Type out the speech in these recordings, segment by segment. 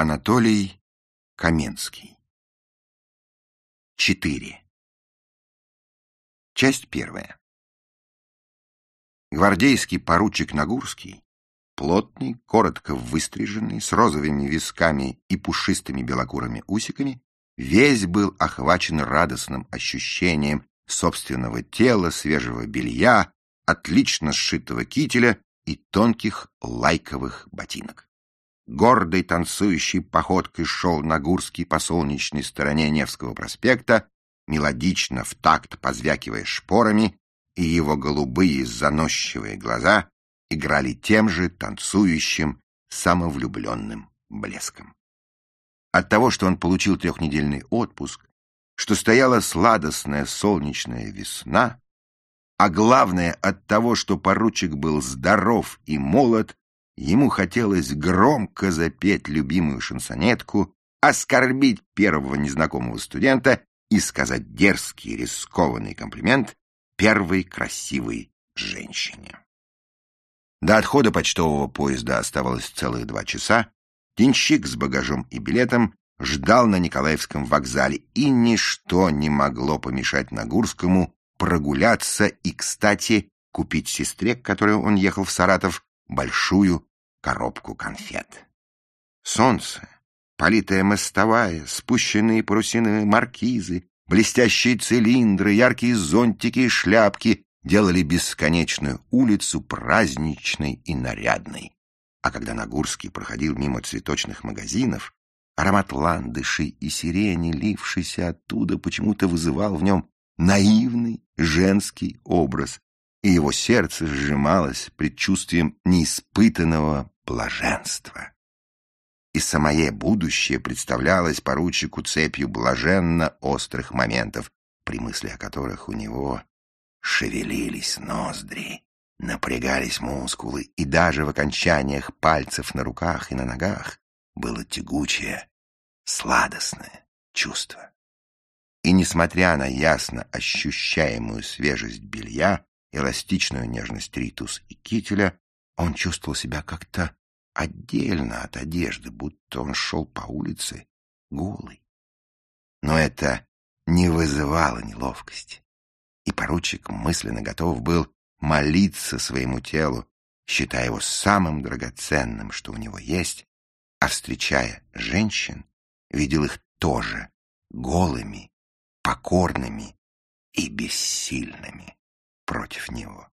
Анатолий Каменский 4. Часть первая. Гвардейский поручик Нагурский, плотный, коротко выстриженный, с розовыми висками и пушистыми белокурыми усиками, весь был охвачен радостным ощущением собственного тела, свежего белья, отлично сшитого кителя и тонких лайковых ботинок. Гордой танцующей походкой шел Нагурский по солнечной стороне Невского проспекта, мелодично в такт позвякивая шпорами, и его голубые заносчивые глаза играли тем же танцующим, самовлюбленным блеском. От того, что он получил трехнедельный отпуск, что стояла сладостная солнечная весна, а главное от того, что поручик был здоров и молод, ему хотелось громко запеть любимую шансонетку, оскорбить первого незнакомого студента и сказать дерзкий рискованный комплимент первой красивой женщине. До отхода почтового поезда оставалось целых два часа. Денщик с багажом и билетом ждал на Николаевском вокзале, и ничто не могло помешать Нагурскому прогуляться и, кстати, купить сестре, к которой он ехал в Саратов, большую коробку конфет. Солнце, политая мостовая, спущенные парусиновые маркизы, блестящие цилиндры, яркие зонтики и шляпки делали бесконечную улицу праздничной и нарядной. А когда Нагурский проходил мимо цветочных магазинов, аромат ландыши и сирени, лившийся оттуда, почему-то вызывал в нем наивный женский образ, и его сердце сжималось предчувствием неиспытанного блаженства. И самое будущее представлялось поручику цепью блаженно острых моментов, при мысли о которых у него шевелились ноздри, напрягались мускулы, и даже в окончаниях пальцев на руках и на ногах было тягучее, сладостное чувство. И несмотря на ясно ощущаемую свежесть белья, эластичную нежность ритус и кителя, он чувствовал себя как-то отдельно от одежды, будто он шел по улице голый. Но это не вызывало неловкости, и поручик мысленно готов был молиться своему телу, считая его самым драгоценным, что у него есть, а встречая женщин, видел их тоже голыми покорными и бессильными против него.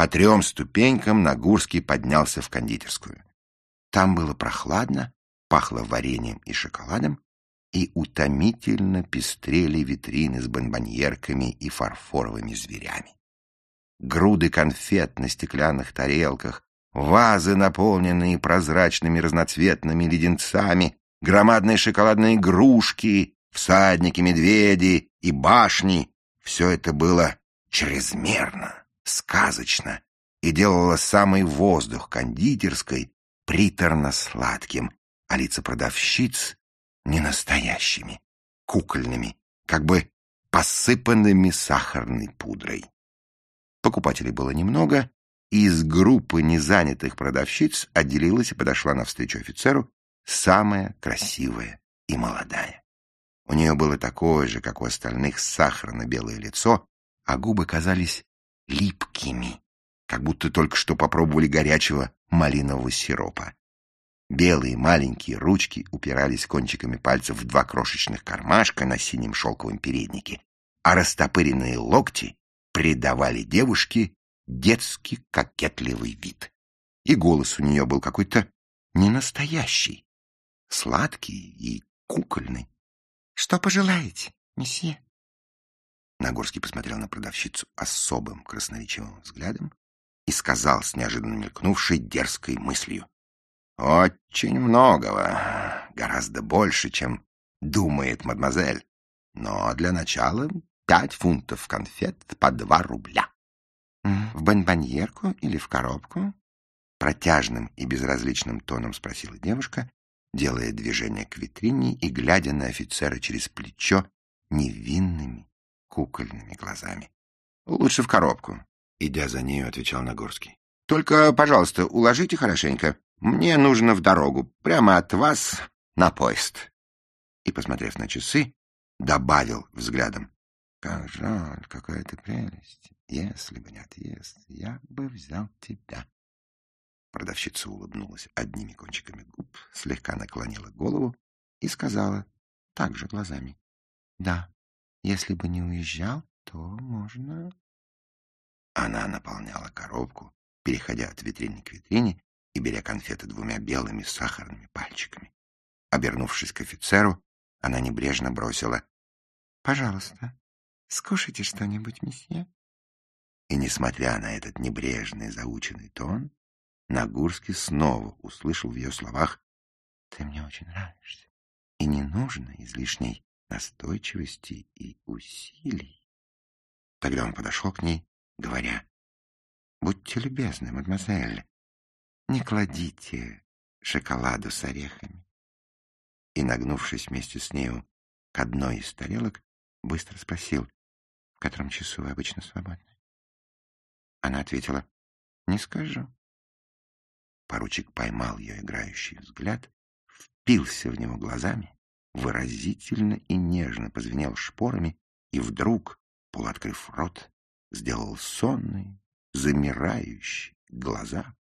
По трем ступенькам Нагурский поднялся в кондитерскую. Там было прохладно, пахло вареньем и шоколадом, и утомительно пестрели витрины с бонбоньерками и фарфоровыми зверями. Груды конфет на стеклянных тарелках, вазы, наполненные прозрачными разноцветными леденцами, громадные шоколадные игрушки, всадники, медведи и башни — все это было чрезмерно, сказочно и делало самый воздух кондитерской приторно-сладким, а лица продавщиц — ненастоящими, кукольными, как бы посыпанными сахарной пудрой. Покупателей было немного, и из группы незанятых продавщиц отделилась и подошла навстречу офицеру самая красивая и молодая. У нее было такое же, как у остальных, сахарно-белое лицо, а губы казались липкими, как будто только что попробовали горячего малинового сиропа. Белые маленькие ручки упирались кончиками пальцев в два крошечных кармашка на синем шелковом переднике, а растопыренные локти придавали девушке детский кокетливый вид. И голос у нее был какой-то ненастоящий, сладкий и кукольный. Что пожелаете, месье? Нагорский посмотрел на продавщицу особым красноречивым взглядом и сказал с неожиданно мелькнувшей дерзкой мыслью. «Очень многого, гораздо больше, чем думает мадемуазель. Но для начала пять фунтов конфет по два рубля». «В бонбоньерку или в коробку?» Протяжным и безразличным тоном спросила девушка, делая движение к витрине и глядя на офицера через плечо невинными кукольными глазами. — Лучше в коробку, — идя за нею, отвечал Нагорский. — Только, пожалуйста, уложите хорошенько. Мне нужно в дорогу, прямо от вас на поезд. И, посмотрев на часы, добавил взглядом. Как жаль, какая ты прелесть. Если бы не отъезд, я бы взял тебя. Продавщица улыбнулась одними кончиками губ, слегка наклонила голову и сказала также глазами. — Да, если бы не уезжал, то можно... Она наполняла коробку, переходя от витрины к витрине и беря конфеты двумя белыми сахарными пальчиками. Обернувшись к офицеру, она небрежно бросила «Пожалуйста, скушайте что-нибудь, месье». И, несмотря на этот небрежный заученный тон, Нагурский снова услышал в ее словах «Ты мне очень нравишься, и не нужно излишней настойчивости и усилий». Тогда он подошел к ней, говоря «Будьте любезны, мадемуазель, не кладите шоколаду с орехами». И, нагнувшись вместе с нею к одной из тарелок, быстро спросил, в котором часу вы обычно свободны. Она ответила, не скажу. Поручик поймал ее играющий взгляд, впился в него глазами, выразительно и нежно позвенел шпорами и вдруг, полуоткрыв рот, сделал сонные, замирающие глаза,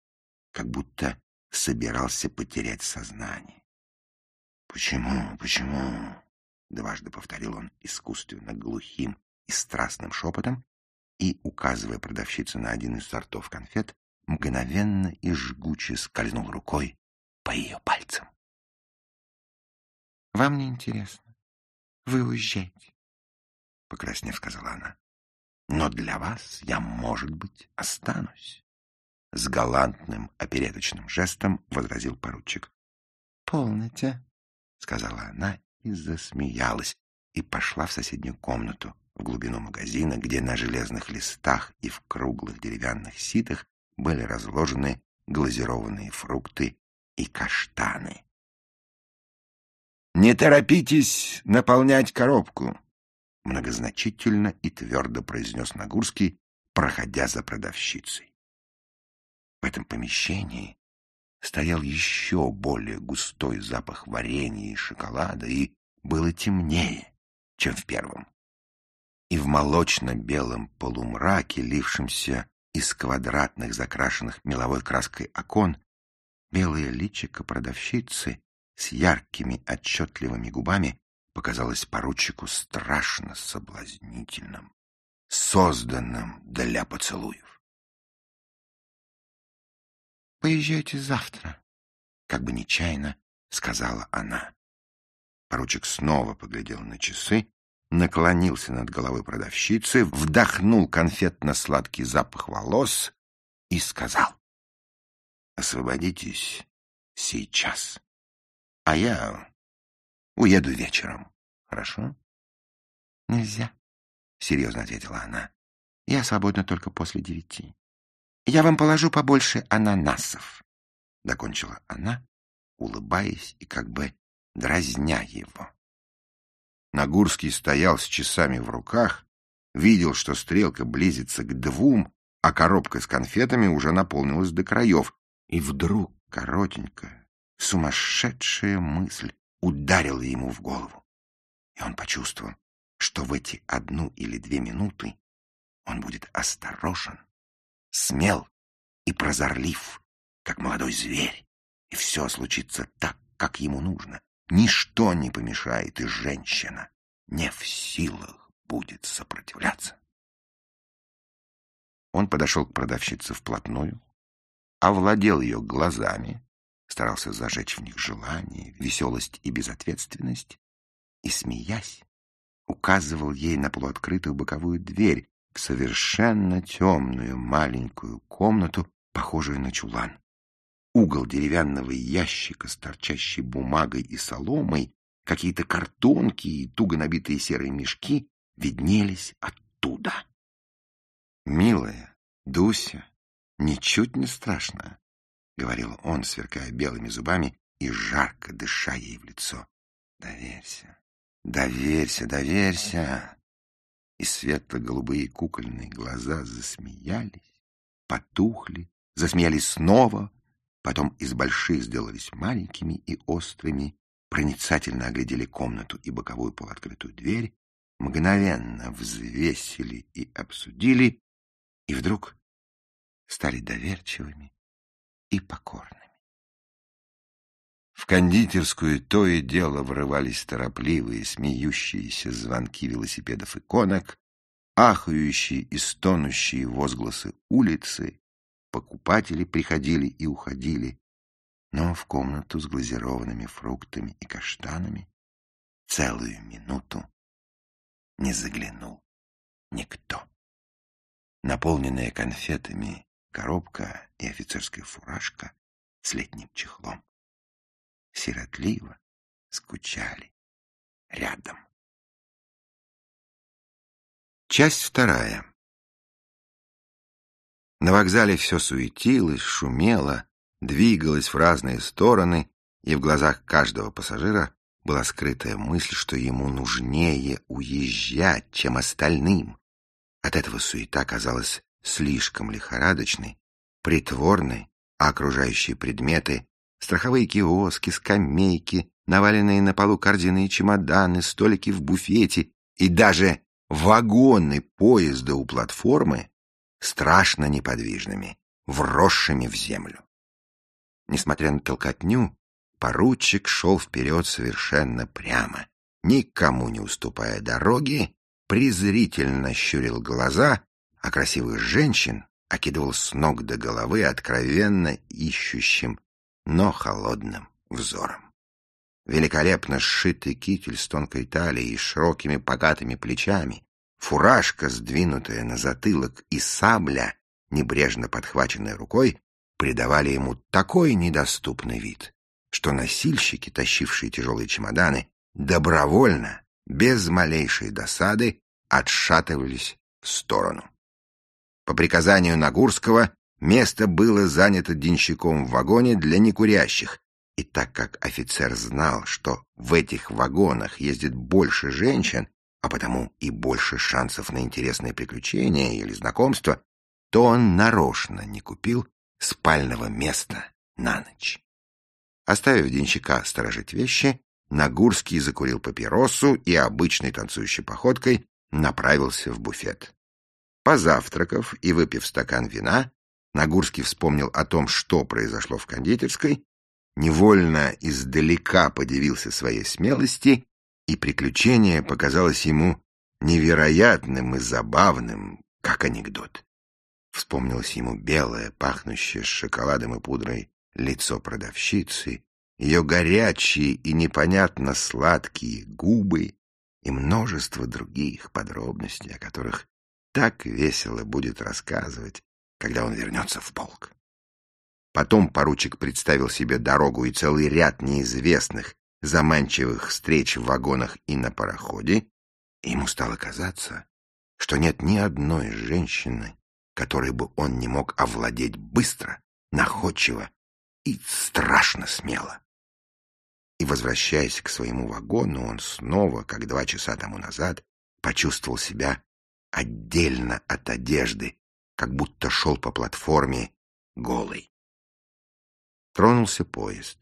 как будто собирался потерять сознание. «Почему? Почему?» — дважды повторил он искусственно глухим и страстным шепотом и, указывая продавщице на один из сортов конфет, мгновенно и жгуче скользнул рукой по ее пальцам. «Вам не интересно. Вы уезжаете», — покраснев сказала она. «Но для вас я, может быть, останусь». С галантным опереточным жестом возразил поручик. «Полноте», — сказала она и засмеялась, и пошла в соседнюю комнату, в глубину магазина, где на железных листах и в круглых деревянных ситах были разложены глазированные фрукты и каштаны. «Не торопитесь наполнять коробку», — многозначительно и твердо произнес Нагурский, проходя за продавщицей. В этом помещении стоял еще более густой запах варенья и шоколада, и было темнее, чем в первом. И в молочно-белом полумраке, лившемся из квадратных, закрашенных меловой краской окон, белое личико продавщицы с яркими отчетливыми губами показалось поручику страшно соблазнительным, созданным для поцелуев. «Поезжайте завтра», — как бы нечаянно сказала она. Поручик снова поглядел на часы, наклонился над головой продавщицы, вдохнул конфетно-сладкий запах волос и сказал. «Освободитесь сейчас, а я уеду вечером, хорошо?» «Нельзя», — серьезно ответила она. «Я свободна только после девяти. Я вам положу побольше ананасов», — докончила она, улыбаясь и как бы дразня его. Нагурский стоял с часами в руках, видел, что стрелка близится к двум, а коробка с конфетами уже наполнилась до краев. И вдруг коротенькая, сумасшедшая мысль ударила ему в голову. И он почувствовал, что в эти одну или две минуты он будет осторожен, смел и прозорлив, как молодой зверь, и все случится так, как ему нужно. Ничто не помешает, и женщина не в силах будет сопротивляться. Он подошел к продавщице вплотную, овладел ее глазами, старался зажечь в них желание, веселость и безответственность, и, смеясь, указывал ей на полуоткрытую боковую дверь в совершенно темную маленькую комнату, похожую на чулан угол деревянного ящика с торчащей бумагой и соломой, какие-то картонки и туго набитые серые мешки виднелись оттуда. «Милая, Дуся, ничуть не страшно», — говорил он, сверкая белыми зубами и жарко дыша ей в лицо. «Доверься, доверься, доверься!» И светло-голубые кукольные глаза засмеялись, потухли, засмеялись снова, потом из больших сделались маленькими и острыми, проницательно оглядели комнату и боковую полуоткрытую дверь, мгновенно взвесили и обсудили, и вдруг стали доверчивыми и покорными. В кондитерскую то и дело врывались торопливые, смеющиеся звонки велосипедов и конок, ахающие и стонущие возгласы улицы, покупатели приходили и уходили, но в комнату с глазированными фруктами и каштанами целую минуту не заглянул никто. Наполненная конфетами коробка и офицерская фуражка с летним чехлом сиротливо скучали рядом. Часть вторая. На вокзале все суетилось, шумело, двигалось в разные стороны, и в глазах каждого пассажира была скрытая мысль, что ему нужнее уезжать, чем остальным. От этого суета казалась слишком лихорадочной, притворной, а окружающие предметы — страховые киоски, скамейки, наваленные на полу корзины чемоданы, столики в буфете и даже вагоны поезда у платформы — страшно неподвижными, вросшими в землю. Несмотря на толкотню, поручик шел вперед совершенно прямо, никому не уступая дороги, презрительно щурил глаза, а красивых женщин окидывал с ног до головы откровенно ищущим, но холодным взором. Великолепно сшитый китель с тонкой талией и широкими богатыми плечами, фуражка, сдвинутая на затылок, и сабля, небрежно подхваченная рукой, придавали ему такой недоступный вид, что носильщики, тащившие тяжелые чемоданы, добровольно, без малейшей досады, отшатывались в сторону. По приказанию Нагурского место было занято денщиком в вагоне для некурящих, и так как офицер знал, что в этих вагонах ездит больше женщин, а потому и больше шансов на интересные приключения или знакомства, то он нарочно не купил спального места на ночь. Оставив денщика сторожить вещи, Нагурский закурил папиросу и обычной танцующей походкой направился в буфет. Позавтракав и выпив стакан вина, Нагурский вспомнил о том, что произошло в кондитерской, невольно издалека подивился своей смелости, и приключение показалось ему невероятным и забавным, как анекдот. Вспомнилось ему белое, пахнущее шоколадом и пудрой лицо продавщицы, ее горячие и непонятно сладкие губы и множество других подробностей, о которых так весело будет рассказывать, когда он вернется в полк. Потом поручик представил себе дорогу и целый ряд неизвестных, заманчивых встреч в вагонах и на пароходе, и ему стало казаться, что нет ни одной женщины, которой бы он не мог овладеть быстро, находчиво и страшно смело. И, возвращаясь к своему вагону, он снова, как два часа тому назад, почувствовал себя отдельно от одежды, как будто шел по платформе голый. Тронулся поезд.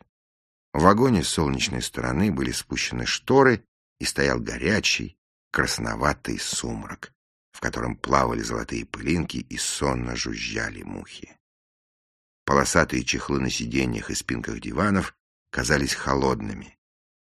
В вагоне с солнечной стороны были спущены шторы, и стоял горячий, красноватый сумрак в котором плавали золотые пылинки и сонно жужжали мухи. Полосатые чехлы на сиденьях и спинках диванов казались холодными,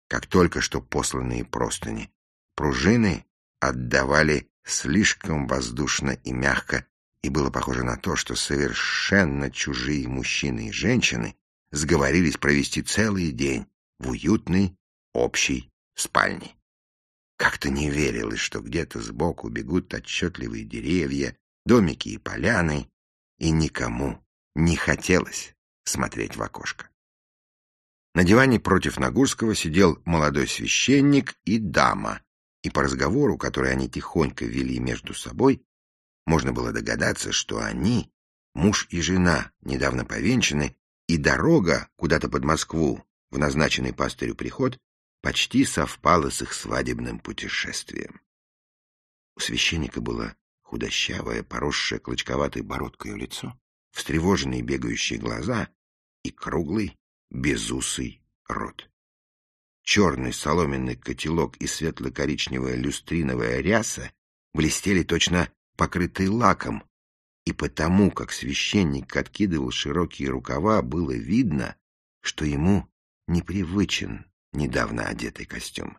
как только что посланные простыни. Пружины отдавали слишком воздушно и мягко, и было похоже на то, что совершенно чужие мужчины и женщины сговорились провести целый день в уютной общей спальне. Как-то не верилось, что где-то сбоку бегут отчетливые деревья, домики и поляны, и никому не хотелось смотреть в окошко. На диване против Нагурского сидел молодой священник и дама, и по разговору, который они тихонько вели между собой, можно было догадаться, что они, муж и жена, недавно повенчаны, и дорога куда-то под Москву в назначенный пастырю приход почти совпало с их свадебным путешествием. У священника было худощавое, поросшее клочковатой бородкой лицо, встревоженные бегающие глаза и круглый, безусый рот. Черный соломенный котелок и светло-коричневая люстриновая ряса блестели точно покрытые лаком, и потому, как священник откидывал широкие рукава, было видно, что ему непривычен недавно одетый костюм.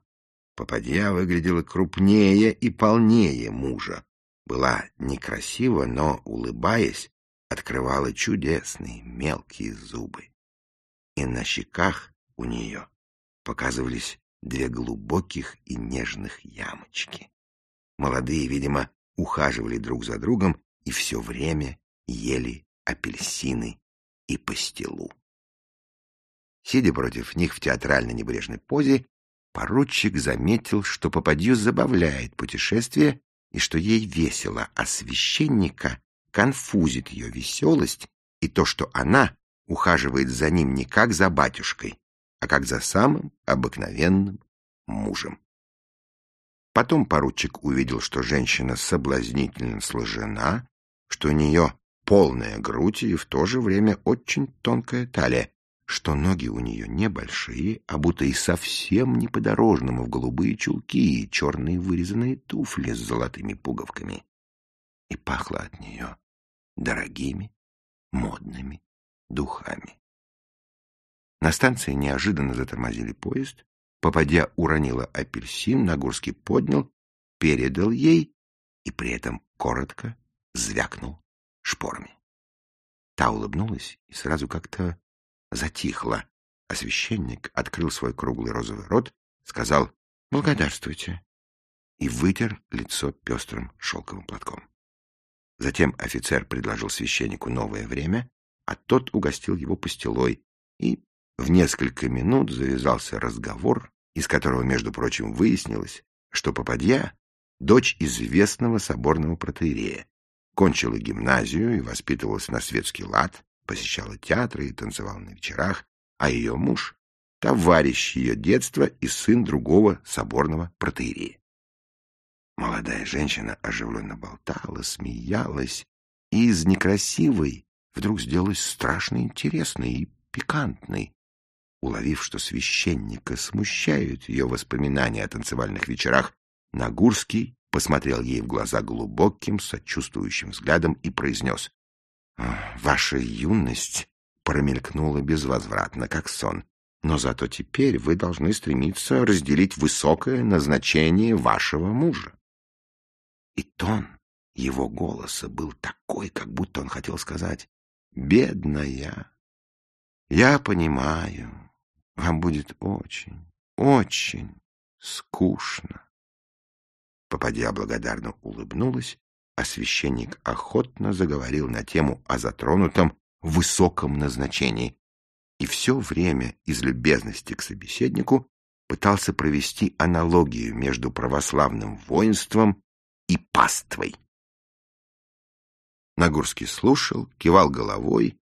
Попадья выглядела крупнее и полнее мужа. Была некрасива, но, улыбаясь, открывала чудесные мелкие зубы. И на щеках у нее показывались две глубоких и нежных ямочки. Молодые, видимо, ухаживали друг за другом и все время ели апельсины и пастилу. Сидя против них в театрально-небрежной позе, поручик заметил, что попадью забавляет путешествие и что ей весело, а священника конфузит ее веселость и то, что она ухаживает за ним не как за батюшкой, а как за самым обыкновенным мужем. Потом поручик увидел, что женщина соблазнительно сложена, что у нее полная грудь и в то же время очень тонкая талия, что ноги у нее небольшие, а будто и совсем не по-дорожному в голубые чулки и черные вырезанные туфли с золотыми пуговками. И пахло от нее дорогими, модными духами. На станции неожиданно затормозили поезд. Попадя уронила апельсин, Нагурский поднял, передал ей и при этом коротко звякнул шпорами. Та улыбнулась и сразу как-то затихла, а священник открыл свой круглый розовый рот, сказал «Благодарствуйте» и вытер лицо пестрым шелковым платком. Затем офицер предложил священнику новое время, а тот угостил его пастилой, и в несколько минут завязался разговор, из которого, между прочим, выяснилось, что попадья — дочь известного соборного протеерея, кончила гимназию и воспитывалась на светский лад, посещала театры и танцевала на вечерах, а ее муж — товарищ ее детства и сын другого соборного протеерея. Молодая женщина оживленно болтала, смеялась, и из некрасивой вдруг сделалась страшно интересной и пикантной. Уловив, что священника смущают ее воспоминания о танцевальных вечерах, Нагурский посмотрел ей в глаза глубоким, сочувствующим взглядом и произнес Ваша юность промелькнула безвозвратно, как сон, но зато теперь вы должны стремиться разделить высокое назначение вашего мужа. И тон его голоса был такой, как будто он хотел сказать «Бедная, я понимаю, вам будет очень, очень скучно». Попадья благодарно улыбнулась а священник охотно заговорил на тему о затронутом высоком назначении и все время из любезности к собеседнику пытался провести аналогию между православным воинством и паствой. Нагурский слушал, кивал головой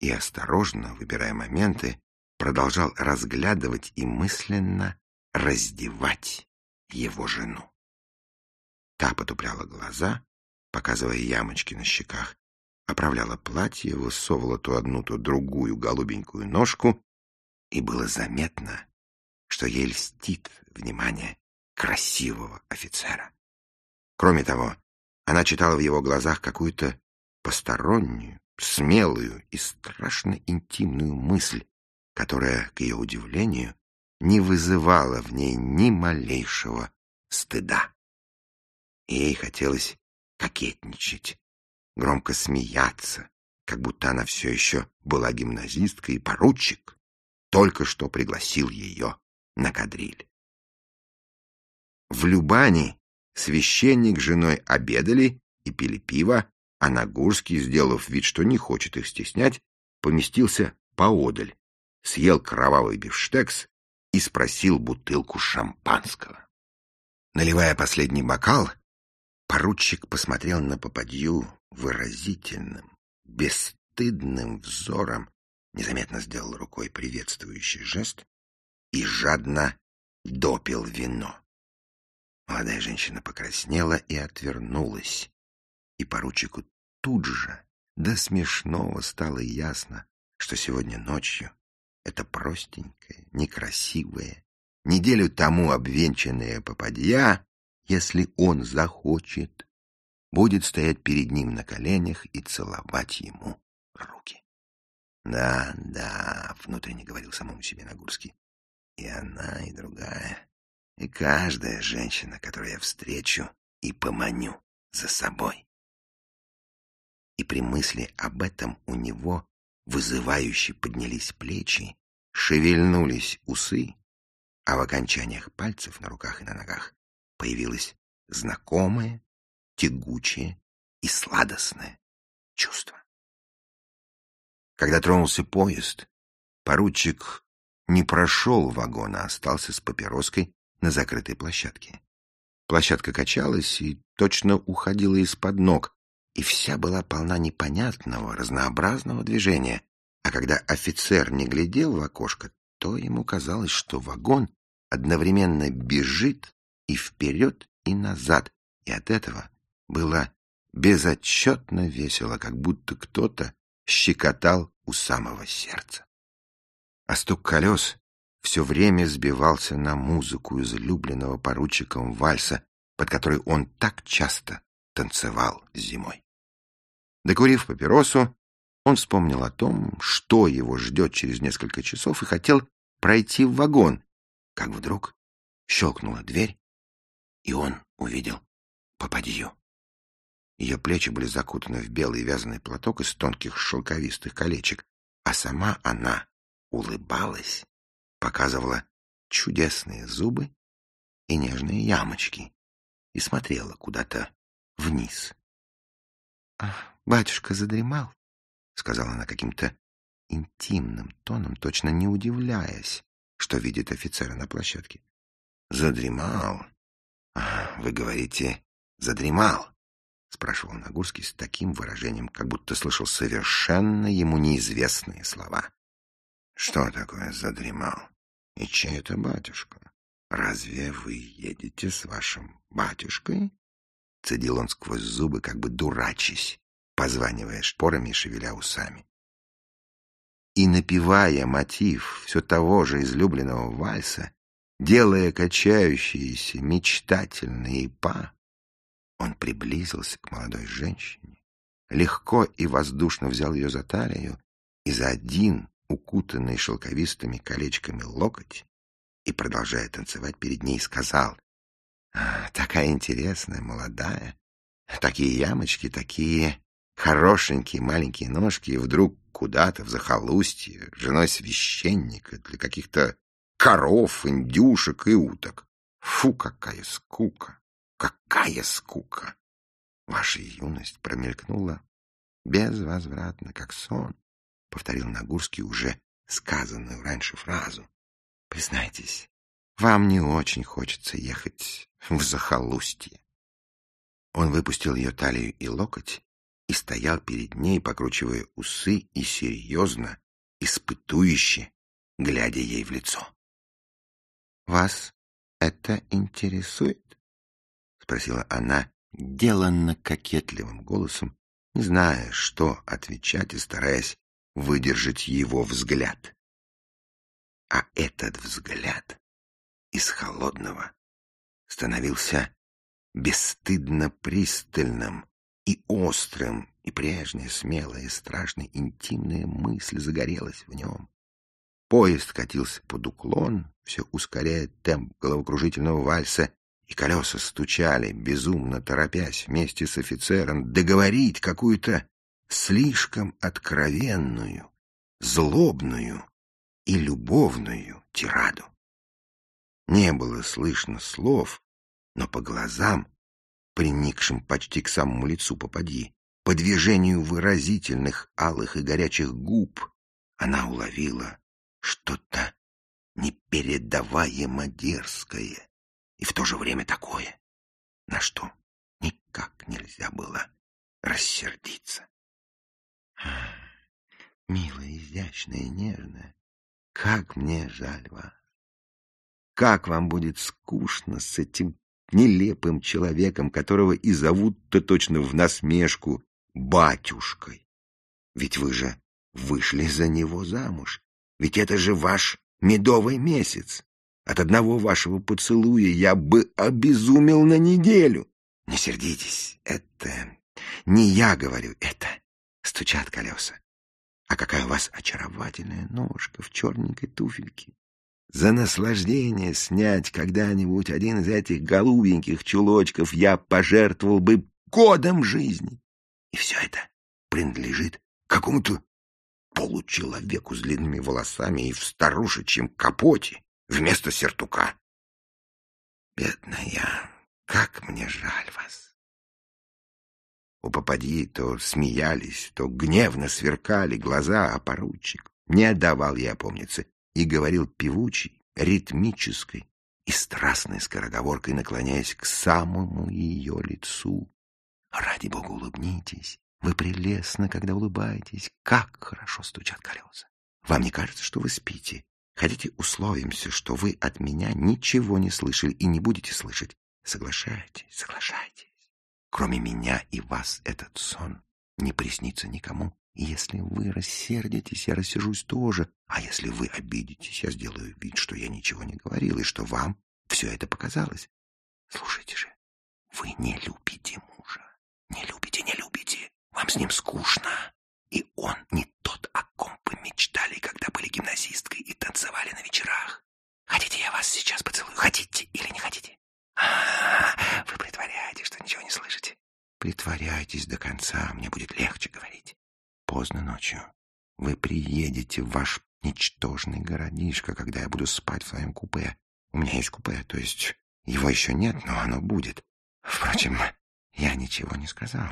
и, осторожно, выбирая моменты, продолжал разглядывать и мысленно раздевать его жену. Та потупляла глаза, показывая ямочки на щеках, оправляла платье, высовывала то одну, то другую голубенькую ножку, и было заметно, что ей льстит внимание красивого офицера. Кроме того, она читала в его глазах какую-то постороннюю, смелую и страшно интимную мысль, которая, к ее удивлению, не вызывала в ней ни малейшего стыда ей хотелось кокетничать, громко смеяться, как будто она все еще была гимназисткой, и поручик только что пригласил ее на кадриль. В Любани священник с женой обедали и пили пиво, а Нагурский, сделав вид, что не хочет их стеснять, поместился поодаль, съел кровавый бифштекс и спросил бутылку шампанского. Наливая последний бокал, Поручик посмотрел на попадью выразительным, бесстыдным взором, незаметно сделал рукой приветствующий жест и жадно допил вино. Молодая женщина покраснела и отвернулась, и поручику тут же до смешного стало ясно, что сегодня ночью это простенькая, некрасивая, неделю тому обвенчанная попадья, если он захочет, будет стоять перед ним на коленях и целовать ему руки. Да, да, внутренне говорил самому себе Нагурский. И она, и другая, и каждая женщина, которую я встречу и поманю за собой. И при мысли об этом у него вызывающе поднялись плечи, шевельнулись усы, а в окончаниях пальцев на руках и на ногах появилось знакомое, тягучее и сладостное чувство. Когда тронулся поезд, поручик не прошел вагон, а остался с папироской на закрытой площадке. Площадка качалась и точно уходила из-под ног, и вся была полна непонятного, разнообразного движения. А когда офицер не глядел в окошко, то ему казалось, что вагон одновременно бежит и вперед, и назад, и от этого было безотчетно весело, как будто кто-то щекотал у самого сердца. А стук колес все время сбивался на музыку излюбленного поручиком вальса, под который он так часто танцевал зимой. Докурив папиросу, он вспомнил о том, что его ждет через несколько часов, и хотел пройти в вагон, как вдруг щелкнула дверь, и он увидел попадью. Ее плечи были закутаны в белый вязаный платок из тонких шелковистых колечек, а сама она улыбалась, показывала чудесные зубы и нежные ямочки и смотрела куда-то вниз. — Ах, батюшка задремал, — сказала она каким-то интимным тоном, точно не удивляясь, что видит офицера на площадке. — Задремал? Вы говорите, задремал? — спрашивал Нагурский с таким выражением, как будто слышал совершенно ему неизвестные слова. — Что такое задремал? И чей это батюшка? Разве вы едете с вашим батюшкой? Цедил он сквозь зубы, как бы дурачись, позванивая шпорами и шевеля усами. И напевая мотив все того же излюбленного вальса, делая качающиеся мечтательные па, он приблизился к молодой женщине, легко и воздушно взял ее за талию и за один укутанный шелковистыми колечками локоть и, продолжая танцевать перед ней, сказал, «А, «Такая интересная, молодая, такие ямочки, такие хорошенькие маленькие ножки, и вдруг куда-то в захолустье, женой священника, для каких-то коров, индюшек и уток. Фу, какая скука! Какая скука! Ваша юность промелькнула безвозвратно, как сон, — повторил Нагурский уже сказанную раньше фразу. Признайтесь, вам не очень хочется ехать в захолустье. Он выпустил ее талию и локоть и стоял перед ней, покручивая усы и серьезно, испытующе, глядя ей в лицо. — Вас это интересует? — спросила она деланно кокетливым голосом, не зная, что отвечать и стараясь выдержать его взгляд. А этот взгляд из холодного становился бесстыдно пристальным, и острым, и прежняя смелая, и страшная интимная мысль загорелась в нем. Поезд катился под уклон, все ускоряя темп головокружительного вальса, и колеса стучали, безумно торопясь вместе с офицером договорить какую-то слишком откровенную, злобную и любовную тираду. Не было слышно слов, но по глазам приникшим почти к самому лицу попади, по движению выразительных алых и горячих губ, она уловила что-то непередаваемо дерзкое и в то же время такое, на что никак нельзя было рассердиться. Милая, изящная нежная, как мне жаль вас! Как вам будет скучно с этим нелепым человеком, которого и зовут-то точно в насмешку батюшкой. Ведь вы же вышли за него замуж. Ведь это же ваш медовый месяц. От одного вашего поцелуя я бы обезумел на неделю. Не сердитесь, это не я говорю, это стучат колеса. А какая у вас очаровательная ножка в черненькой туфельке. За наслаждение снять когда-нибудь один из этих голубеньких чулочков я пожертвовал бы годом жизни. И все это принадлежит какому-то получеловеку с длинными волосами и в старушечьем капоте вместо сертука. Бедная, как мне жаль вас. У попади то смеялись, то гневно сверкали глаза, а поручик не давал ей опомниться и говорил певучей, ритмической и страстной скороговоркой, наклоняясь к самому ее лицу. «Ради бога, улыбнитесь! Вы прелестны, когда улыбаетесь! Как хорошо стучат колеса! Вам не кажется, что вы спите? Хотите, условимся, что вы от меня ничего не слышали и не будете слышать? Соглашайтесь, соглашайтесь. Кроме меня и вас этот сон не приснится никому. Если вы рассердитесь, я рассержусь тоже. А если вы обидитесь, я сделаю вид, что я ничего не говорил и что вам все это показалось. Слушайте же, вы не любите мужа. Не любите, не любите. Вам с ним скучно. И он не тот, о ком вы мечтали, когда были гимназисткой и танцевали на вечерах. Хотите, я вас сейчас поцелую? Хотите или не хотите? А, вы притворяетесь, что ничего не слышите. Притворяйтесь до конца, мне будет легче говорить. Поздно ночью вы приедете в ваш ничтожный городишко, когда я буду спать в своем купе. У меня есть купе, то есть его еще нет, но оно будет. Впрочем, я ничего не сказал.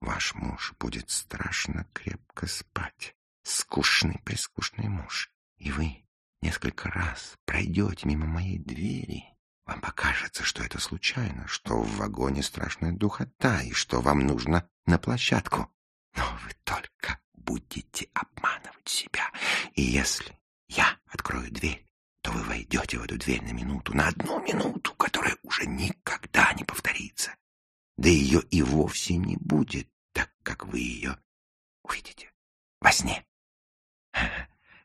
Ваш муж будет страшно крепко спать. Скучный-прескучный муж. И вы несколько раз пройдете мимо моей двери вам покажется, что это случайно, что в вагоне страшная духота и что вам нужно на площадку. Но вы только будете обманывать себя. И если я открою дверь, то вы войдете в эту дверь на минуту, на одну минуту, которая уже никогда не повторится. Да ее и вовсе не будет, так как вы ее увидите во сне.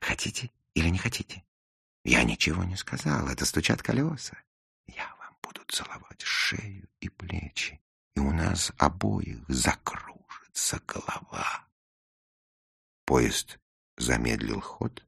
Хотите или не хотите? Я ничего не сказал, это стучат колеса. Я вам буду целовать шею и плечи, и у нас обоих закружится голова. Поезд замедлил ход,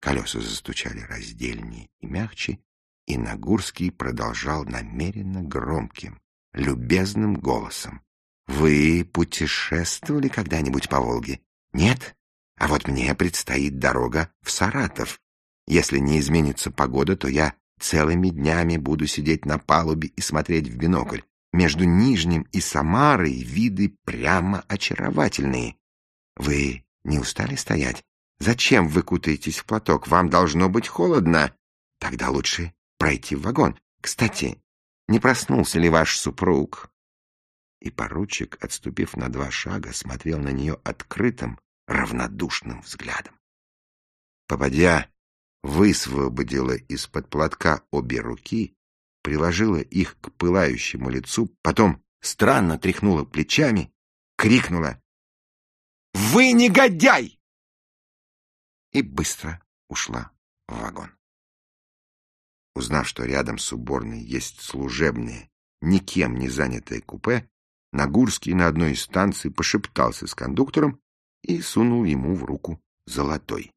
колеса застучали раздельнее и мягче, и Нагурский продолжал намеренно громким, любезным голосом. «Вы путешествовали когда-нибудь по Волге? Нет? А вот мне предстоит дорога в Саратов. Если не изменится погода, то я Целыми днями буду сидеть на палубе и смотреть в бинокль. Между Нижним и Самарой виды прямо очаровательные. Вы не устали стоять? Зачем вы кутаетесь в платок? Вам должно быть холодно. Тогда лучше пройти в вагон. Кстати, не проснулся ли ваш супруг? И поручик, отступив на два шага, смотрел на нее открытым, равнодушным взглядом. Попадя высвободила из-под платка обе руки, приложила их к пылающему лицу, потом странно тряхнула плечами, крикнула «Вы негодяй!» и быстро ушла в вагон. Узнав, что рядом с уборной есть служебное, никем не занятое купе, Нагурский на одной из станций пошептался с кондуктором и сунул ему в руку золотой.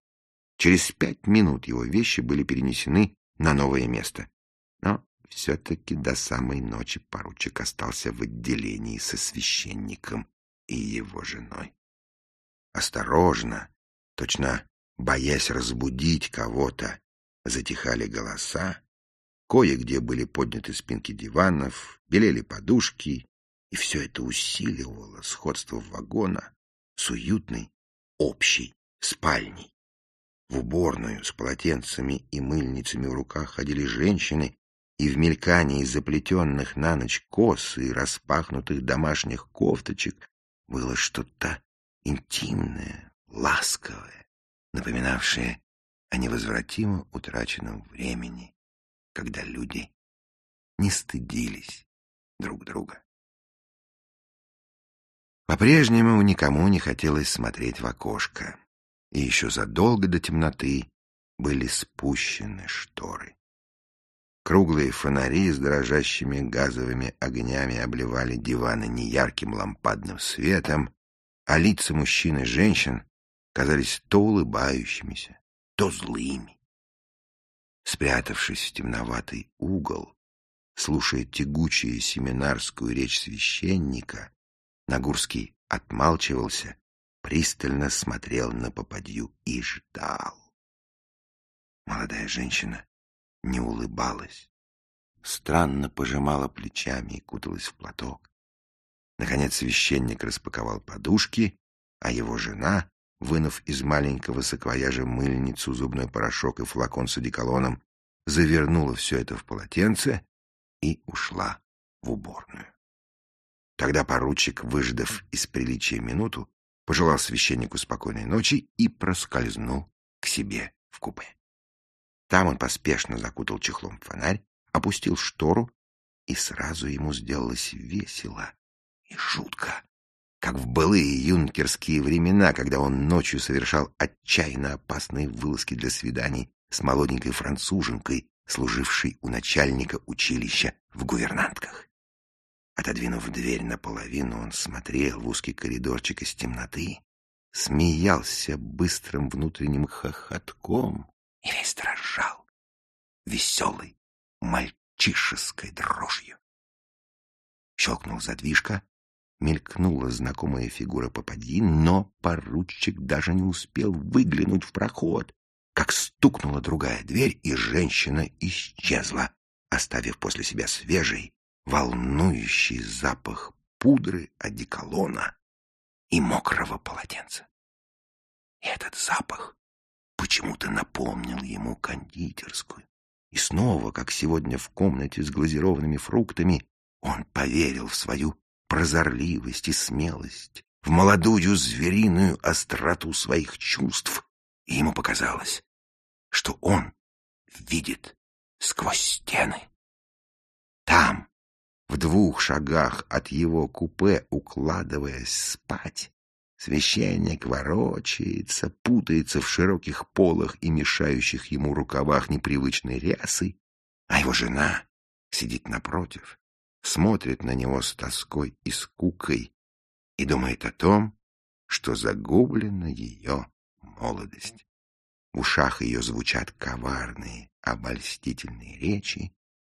Через пять минут его вещи были перенесены на новое место. Но все-таки до самой ночи поручик остался в отделении со священником и его женой. Осторожно, точно боясь разбудить кого-то, затихали голоса, кое-где были подняты спинки диванов, белели подушки, и все это усиливало сходство вагона с уютной общей спальней. В уборную с полотенцами и мыльницами в руках ходили женщины, и в мелькании заплетенных на ночь кос и распахнутых домашних кофточек было что-то интимное, ласковое, напоминавшее о невозвратимо утраченном времени, когда люди не стыдились друг друга. По-прежнему никому не хотелось смотреть в окошко. и еще задолго до темноты были спущены шторы. Круглые фонари с дрожащими газовыми огнями обливали диваны неярким лампадным светом, а лица мужчин и женщин казались то улыбающимися, то злыми. Спрятавшись в темноватый угол, слушая тягучую семинарскую речь священника, Нагурский отмалчивался, пристально смотрел на попадью и ждал. Молодая женщина не улыбалась, странно пожимала плечами и куталась в платок. Наконец священник распаковал подушки, а его жена, вынув из маленького саквояжа мыльницу, зубной порошок и флакон с одеколоном, завернула все это в полотенце и ушла в уборную. Тогда поручик, выждав из приличия минуту, пожелал священнику спокойной ночи и проскользнул к себе в купе. Там он поспешно закутал чехлом фонарь, опустил штору, и сразу ему сделалось весело и жутко, как в былые юнкерские времена, когда он ночью совершал отчаянно опасные вылазки для свиданий с молоденькой француженкой, служившей у начальника училища в гувернантках. Отодвинув дверь наполовину, он смотрел в узкий коридорчик из темноты, смеялся быстрым внутренним хохотком и весь дрожал, веселый, мальчишеской дрожью. Щелкнул задвижка, мелькнула знакомая фигура попади, но поручик даже не успел выглянуть в проход, как стукнула другая дверь, и женщина исчезла, оставив после себя свежий, волнующий запах пудры, одеколона и мокрого полотенца. И этот запах почему-то напомнил ему кондитерскую. И снова, как сегодня в комнате с глазированными фруктами, он поверил в свою прозорливость и смелость, в молодую звериную остроту своих чувств, и ему показалось, что он видит сквозь стены. Там, в двух шагах от его купе, укладываясь спать, священник ворочается, путается в широких полах и мешающих ему рукавах непривычной рясы, а его жена сидит напротив, смотрит на него с тоской и скукой и думает о том, что загублена ее молодость. В ушах ее звучат коварные, обольстительные речи,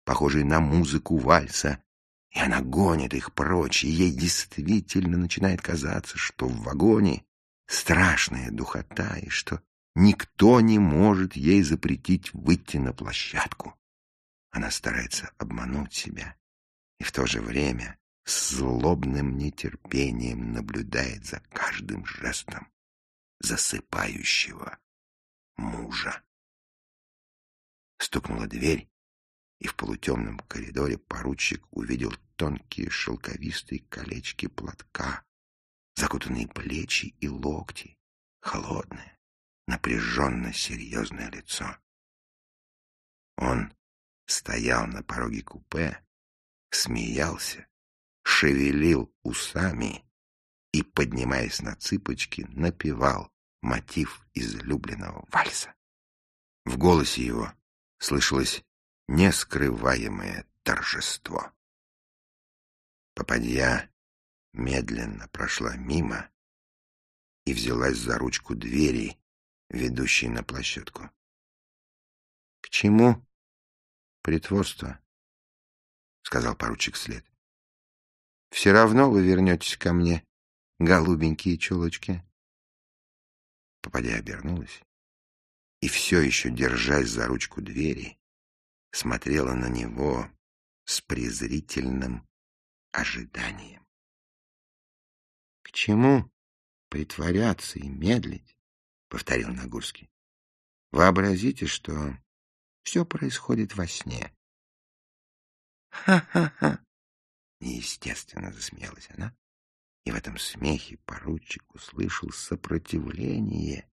похожие на музыку вальса, и она гонит их прочь, и ей действительно начинает казаться, что в вагоне страшная духота, и что никто не может ей запретить выйти на площадку. Она старается обмануть себя, и в то же время с злобным нетерпением наблюдает за каждым жестом засыпающего мужа. Стукнула дверь, и в полутемном коридоре поручик увидел тонкие шелковистые колечки платка, закутанные плечи и локти, холодное, напряженно серьезное лицо. Он стоял на пороге купе, смеялся, шевелил усами и, поднимаясь на цыпочки, напевал мотив излюбленного вальса. В голосе его слышалось нескрываемое торжество. Попадья медленно прошла мимо и взялась за ручку двери, ведущей на площадку. — К чему притворство? — сказал поручик вслед. — Все равно вы вернетесь ко мне, голубенькие чулочки. Попадья обернулась и, все еще держась за ручку двери, смотрела на него с презрительным ожиданием. — К чему притворяться и медлить? — повторил Нагурский. — Вообразите, что все происходит во сне. «Ха-ха-ха!» Неестественно засмеялась она, и в этом смехе поручик услышал сопротивление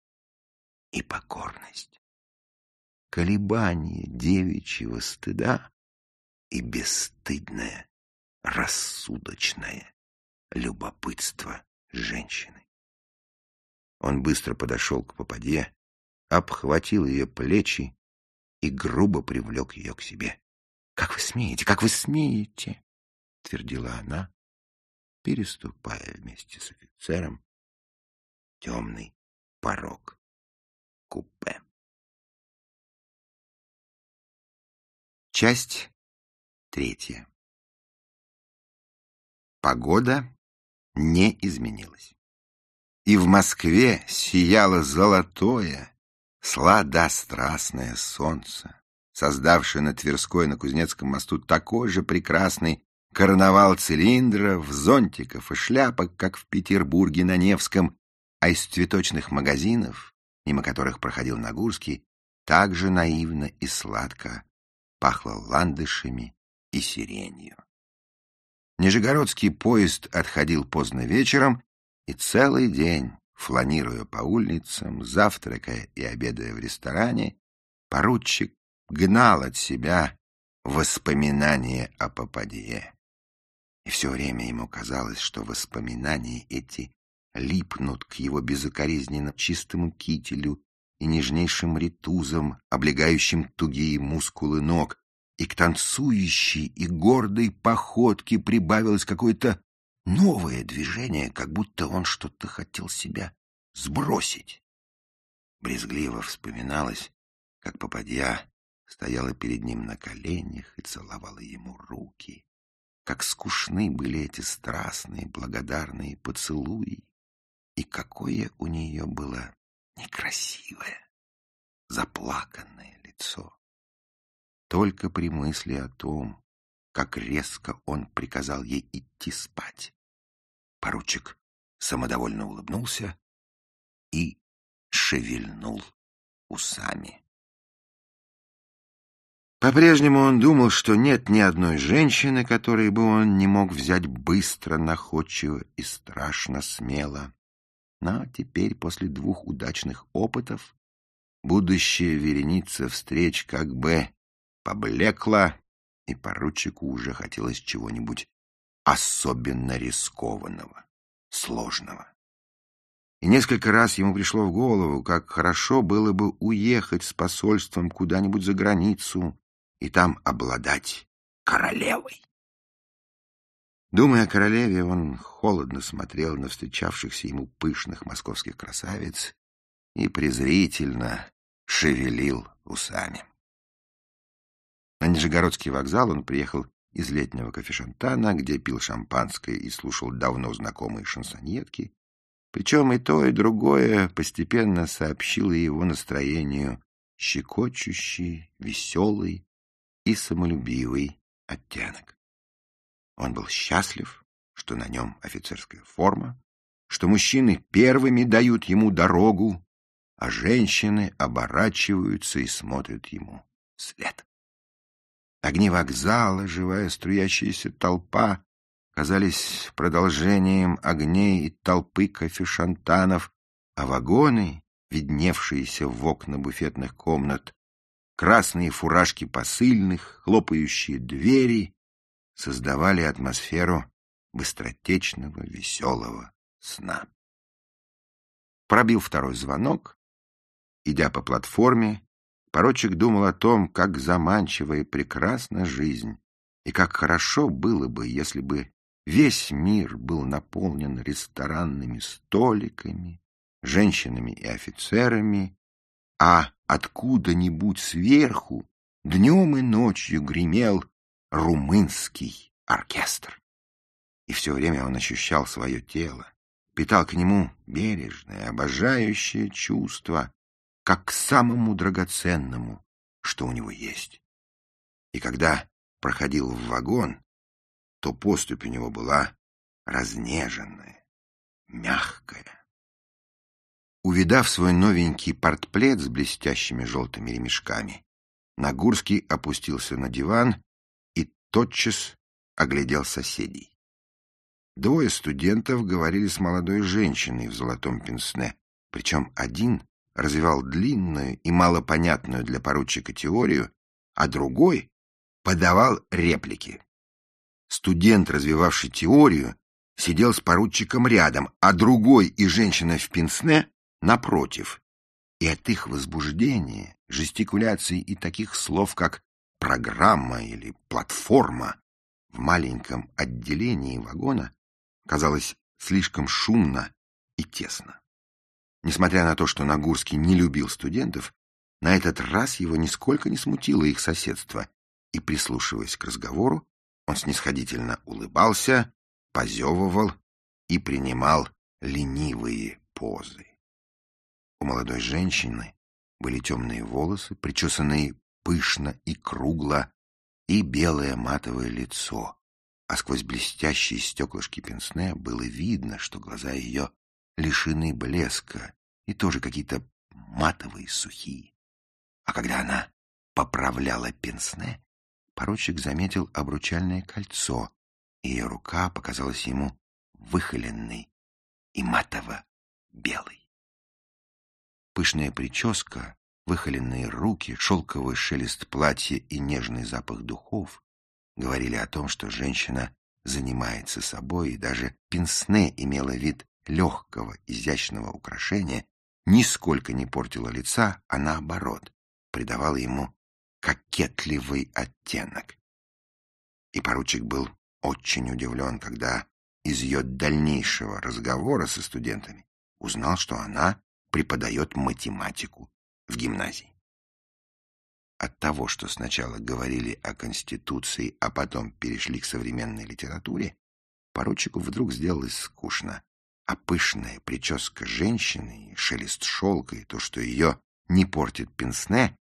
и покорность колебание девичьего стыда и бесстыдное, рассудочное любопытство женщины. Он быстро подошел к попаде, обхватил ее плечи и грубо привлек ее к себе. — Как вы смеете, как вы смеете? — твердила она, переступая вместе с офицером темный порог купе. Часть третья. Погода не изменилась. И в Москве сияло золотое, сладострастное солнце, создавшее на Тверской на Кузнецком мосту такой же прекрасный карнавал цилиндров, зонтиков и шляпок, как в Петербурге на Невском, а из цветочных магазинов, мимо которых проходил Нагурский, также наивно и сладко пахло ландышами и сиренью. Нижегородский поезд отходил поздно вечером, и целый день, фланируя по улицам, завтракая и обедая в ресторане, поручик гнал от себя воспоминания о попадье. И все время ему казалось, что воспоминания эти липнут к его безукоризненно чистому кителю и нежнейшим ритузам, облегающим тугие мускулы ног, и к танцующей и гордой походке прибавилось какое-то новое движение, как будто он что-то хотел себя сбросить. Брезгливо вспоминалось, как попадья стояла перед ним на коленях и целовала ему руки. Как скучны были эти страстные, благодарные поцелуи, и какое у нее было некрасивое, заплаканное лицо. Только при мысли о том, как резко он приказал ей идти спать, поручик самодовольно улыбнулся и шевельнул усами. По-прежнему он думал, что нет ни одной женщины, которой бы он не мог взять быстро, находчиво и страшно смело. Но теперь, после двух удачных опытов, будущая вереница встреч как бы поблекла, и поручику уже хотелось чего-нибудь особенно рискованного, сложного. И несколько раз ему пришло в голову, как хорошо было бы уехать с посольством куда-нибудь за границу и там обладать королевой. Думая о королеве, он холодно смотрел на встречавшихся ему пышных московских красавиц и презрительно шевелил усами. На Нижегородский вокзал он приехал из летнего кофешантана, где пил шампанское и слушал давно знакомые шансонетки. Причем и то, и другое постепенно сообщило его настроению щекочущий, веселый и самолюбивый оттенок. Он был счастлив, что на нем офицерская форма, что мужчины первыми дают ему дорогу, а женщины оборачиваются и смотрят ему вслед. Огни вокзала, живая струящаяся толпа казались продолжением огней и толпы кофешантанов, а вагоны, видневшиеся в окна буфетных комнат, красные фуражки посыльных, хлопающие двери создавали атмосферу быстротечного, веселого сна. Пробил второй звонок. Идя по платформе, Порочек думал о том, как заманчива и прекрасна жизнь, и как хорошо было бы, если бы весь мир был наполнен ресторанными столиками, женщинами и офицерами, а откуда-нибудь сверху днем и ночью гремел румынский оркестр. И все время он ощущал свое тело, питал к нему бережное, обожающее чувство, как к самому драгоценному, что у него есть. И когда проходил в вагон, то поступь у него была разнеженная, мягкая. Увидав свой новенький портплет с блестящими желтыми ремешками, Нагурский опустился на диван тотчас оглядел соседей. Двое студентов говорили с молодой женщиной в золотом пенсне, причем один развивал длинную и малопонятную для поручика теорию, а другой подавал реплики. Студент, развивавший теорию, сидел с поручиком рядом, а другой и женщина в пенсне напротив, и от их возбуждения, жестикуляций и таких слов, как «программа» или «платформа» в маленьком отделении вагона казалось слишком шумно и тесно. Несмотря на то, что Нагурский не любил студентов, на этот раз его нисколько не смутило их соседство, и, прислушиваясь к разговору, он снисходительно улыбался, позевывал и принимал ленивые позы. У молодой женщины были темные волосы, причесанные пышно и кругло, и белое матовое лицо, а сквозь блестящие стеклышки пенсне было видно, что глаза ее лишены блеска и тоже какие-то матовые, сухие. А когда она поправляла пенсне, поручик заметил обручальное кольцо, и ее рука показалась ему выхоленной и матово-белой. Пышная прическа, выхоленные руки, шелковый шелест платья и нежный запах духов говорили о том, что женщина занимается собой, и даже пенсне имела вид легкого, изящного украшения, нисколько не портила лица, а наоборот, придавала ему кокетливый оттенок. И поручик был очень удивлен, когда из ее дальнейшего разговора со студентами узнал, что она преподает математику в гимназии. От того, что сначала говорили о Конституции, а потом перешли к современной литературе, поручику вдруг сделалось скучно, а пышная прическа женщины, шелест шелка и то, что ее не портит пенсне,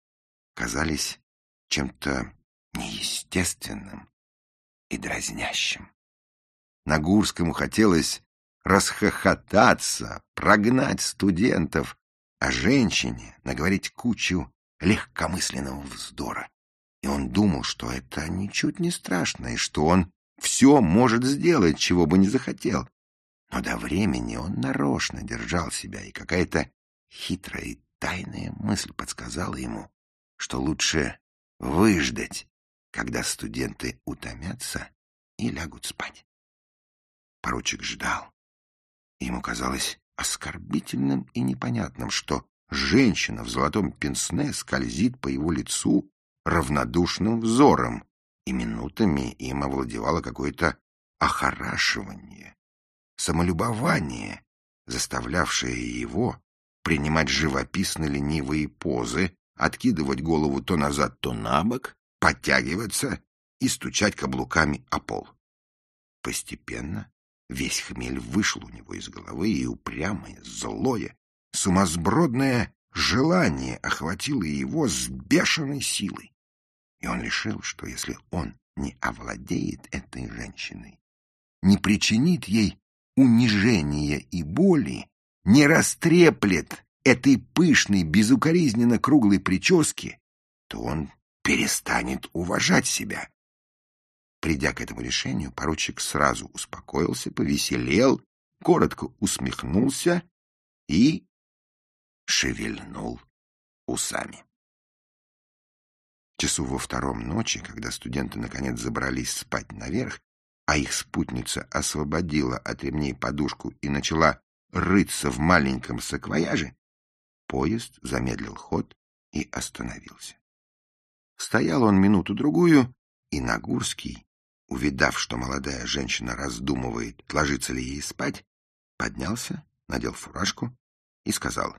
казались чем-то неестественным и дразнящим. Нагурскому хотелось расхохотаться, прогнать студентов, а женщине наговорить кучу легкомысленного вздора. И он думал, что это ничуть не страшно, и что он все может сделать, чего бы не захотел. Но до времени он нарочно держал себя, и какая-то хитрая и тайная мысль подсказала ему, что лучше выждать, когда студенты утомятся и лягут спать. Поручик ждал, Ему казалось оскорбительным и непонятным, что женщина в золотом пенсне скользит по его лицу равнодушным взором, и минутами им овладевало какое-то охорашивание, самолюбование, заставлявшее его принимать живописно ленивые позы, откидывать голову то назад, то на бок, подтягиваться и стучать каблуками о пол. Постепенно Весь хмель вышел у него из головы, и упрямое, злое, сумасбродное желание охватило его с бешеной силой. И он решил, что если он не овладеет этой женщиной, не причинит ей унижения и боли, не растреплет этой пышной, безукоризненно круглой прически, то он перестанет уважать себя Придя к этому решению, поручик сразу успокоился, повеселел, коротко усмехнулся и шевельнул усами. Часу во втором ночи, когда студенты наконец забрались спать наверх, а их спутница освободила от ремней подушку и начала рыться в маленьком саквояже, поезд замедлил ход и остановился. Стоял он минуту-другую, и Нагурский увидав, что молодая женщина раздумывает, ложится ли ей спать, поднялся, надел фуражку и сказал,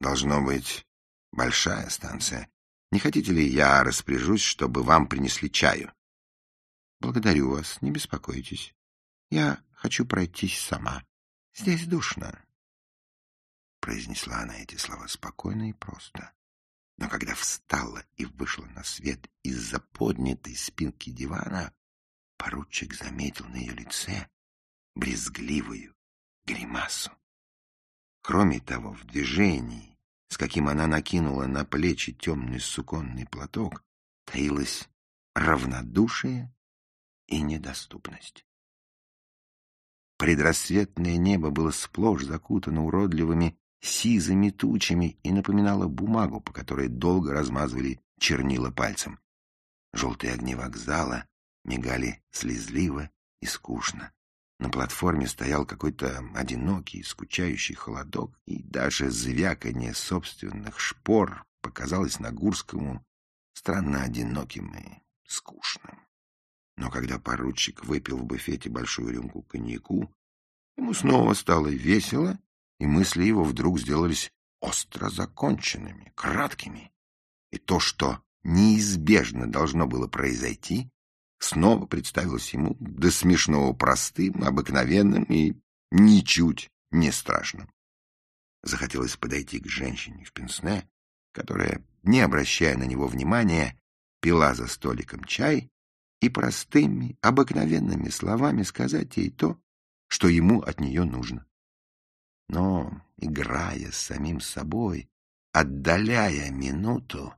«Должно быть большая станция. Не хотите ли я распоряжусь, чтобы вам принесли чаю?» «Благодарю вас, не беспокойтесь. Я хочу пройтись сама. Здесь душно». Произнесла она эти слова спокойно и просто. Но когда встала и вышла на свет из-за поднятой спинки дивана, поручик заметил на ее лице брезгливую гримасу. Кроме того, в движении, с каким она накинула на плечи темный суконный платок, таилось равнодушие и недоступность. Предрассветное небо было сплошь закутано уродливыми сизыми тучами и напоминало бумагу, по которой долго размазывали чернила пальцем. Желтые огни вокзала мигали слезливо и скучно. На платформе стоял какой-то одинокий, скучающий холодок, и даже звяканье собственных шпор показалось Нагурскому странно одиноким и скучным. Но когда поручик выпил в буфете большую рюмку коньяку, ему снова стало весело, и мысли его вдруг сделались остро законченными, краткими. И то, что неизбежно должно было произойти, снова представилось ему до смешного простым, обыкновенным и ничуть не страшным. Захотелось подойти к женщине в пенсне, которая, не обращая на него внимания, пила за столиком чай и простыми, обыкновенными словами сказать ей то, что ему от нее нужно. Но, играя с самим собой, отдаляя минуту,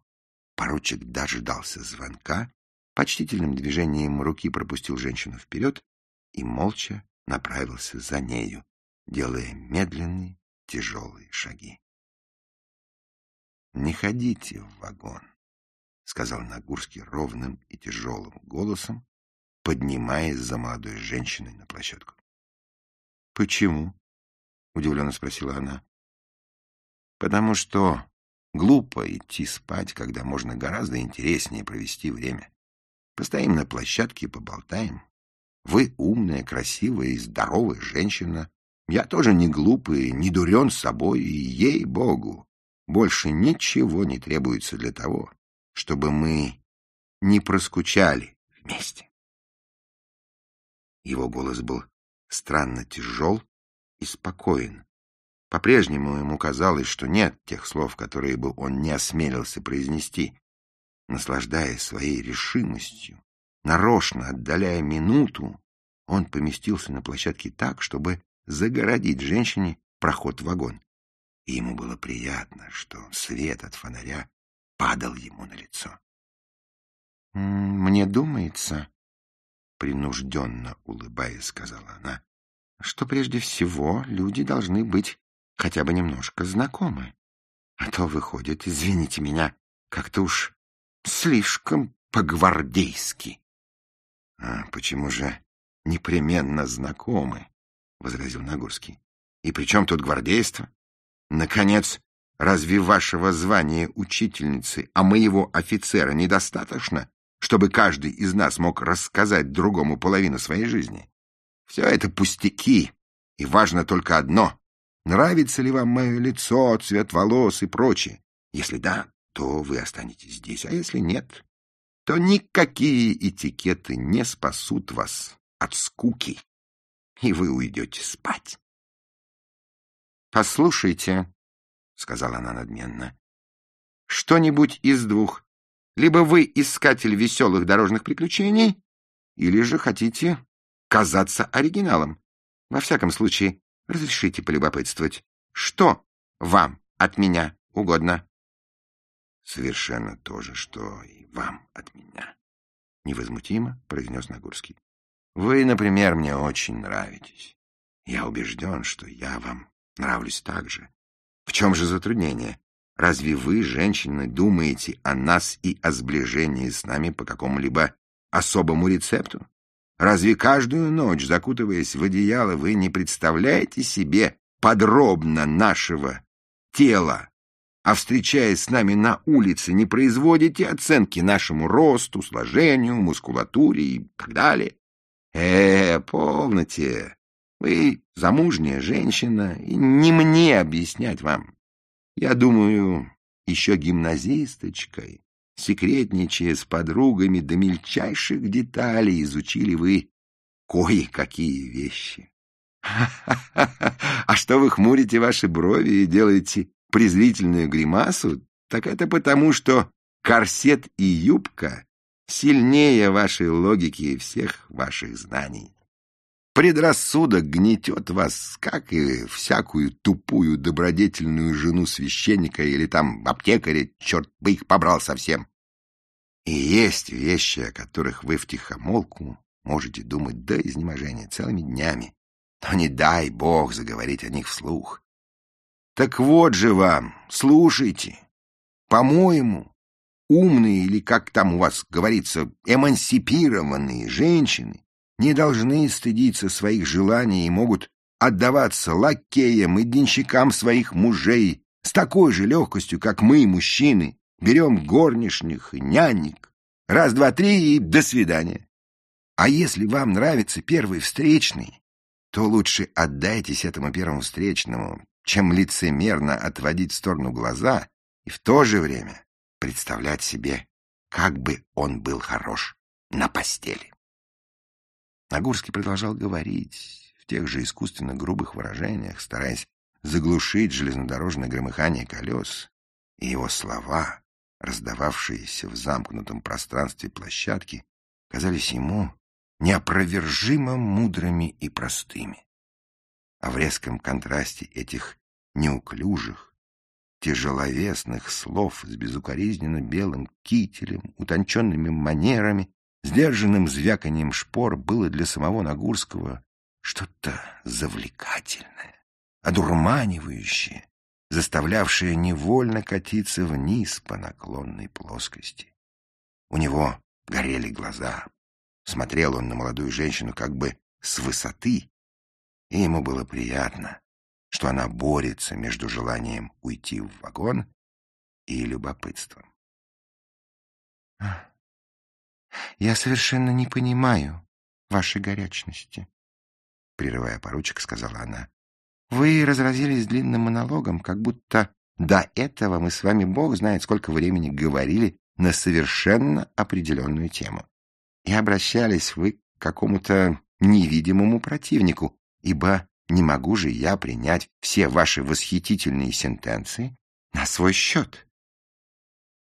поручик дождался звонка, почтительным движением руки пропустил женщину вперед и молча направился за нею, делая медленные, тяжелые шаги. — Не ходите в вагон, — сказал Нагурский ровным и тяжелым голосом, поднимаясь за молодой женщиной на площадку. — Почему? — удивленно спросила она. — Потому что глупо идти спать, когда можно гораздо интереснее провести время. Постоим на площадке и поболтаем. Вы умная, красивая и здоровая женщина. Я тоже не глупый, не дурен с собой, и, ей-богу, больше ничего не требуется для того, чтобы мы не проскучали вместе. Его голос был странно тяжел и спокоен. По-прежнему ему казалось, что нет тех слов, которые бы он не осмелился произнести. Наслаждаясь своей решимостью, нарочно отдаляя минуту, он поместился на площадке так, чтобы загородить женщине проход в вагон. И ему было приятно, что свет от фонаря падал ему на лицо. — Мне думается, — принужденно улыбаясь, сказала она, — что прежде всего люди должны быть хотя бы немножко знакомы. А то выходит, извините меня, как-то уж слишком по-гвардейски. — А почему же непременно знакомы? — возразил Нагурский. — И при чем тут гвардейство? Наконец, разве вашего звания учительницы, а моего офицера недостаточно, чтобы каждый из нас мог рассказать другому половину своей жизни? Все это пустяки, и важно только одно — нравится ли вам мое лицо, цвет волос и прочее. Если да, то вы останетесь здесь, а если нет, то никакие этикеты не спасут вас от скуки, и вы уйдете спать. «Послушайте», — сказала она надменно, — «что-нибудь из двух. Либо вы искатель веселых дорожных приключений, или же хотите казаться оригиналом. Во всяком случае, разрешите полюбопытствовать. Что вам от меня угодно?» «Совершенно то же, что и вам от меня», — невозмутимо произнес Нагурский. «Вы, например, мне очень нравитесь. Я убежден, что я вам нравлюсь так же. В чем же затруднение? Разве вы, женщины, думаете о нас и о сближении с нами по какому-либо особому рецепту? Разве каждую ночь, закутываясь в одеяло, вы не представляете себе подробно нашего тела, а встречаясь с нами на улице, не производите оценки нашему росту, сложению, мускулатуре и так далее? Э, полноте. Вы замужняя женщина, и не мне объяснять вам. Я думаю, еще гимназисточкой, секретничая с подругами до мельчайших деталей, изучили вы кое-какие вещи. А что вы хмурите ваши брови и делаете презрительную гримасу, так это потому, что корсет и юбка сильнее вашей логики и всех ваших знаний. Предрассудок гнетет вас, как и всякую тупую добродетельную жену священника или там аптекаря, черт бы их побрал совсем. И есть вещи, о которых вы втихомолку можете думать до изнеможения целыми днями, но не дай бог заговорить о них вслух. Так вот же вам, слушайте. По-моему, умные или, как там у вас говорится, эмансипированные женщины не должны стыдиться своих желаний и могут отдаваться лакеям и денщикам своих мужей с такой же легкостью, как мы, мужчины, берем горничных и нянек. Раз, два, три и до свидания. А если вам нравится первый встречный, то лучше отдайтесь этому первому встречному, чем лицемерно отводить в сторону глаза и в то же время представлять себе, как бы он был хорош на постели. Нагурский продолжал говорить в тех же искусственно грубых выражениях, стараясь заглушить железнодорожное громыхание колес, и его слова, раздававшиеся в замкнутом пространстве площадки, казались ему неопровержимо мудрыми и простыми. А в резком контрасте этих неуклюжих, тяжеловесных слов с безукоризненно белым кителем, утонченными манерами, сдержанным звяканием шпор было для самого Нагурского что-то завлекательное, одурманивающее, заставлявшее невольно катиться вниз по наклонной плоскости. У него горели глаза. Смотрел он на молодую женщину как бы с высоты, и ему было приятно, что она борется между желанием уйти в вагон и любопытством. «Я совершенно не понимаю вашей горячности», — прерывая поручик, сказала она. «Вы разразились длинным монологом, как будто до этого мы с вами, бог знает, сколько времени говорили на совершенно определенную тему. И обращались вы к какому-то невидимому противнику, ибо не могу же я принять все ваши восхитительные сентенции на свой счет.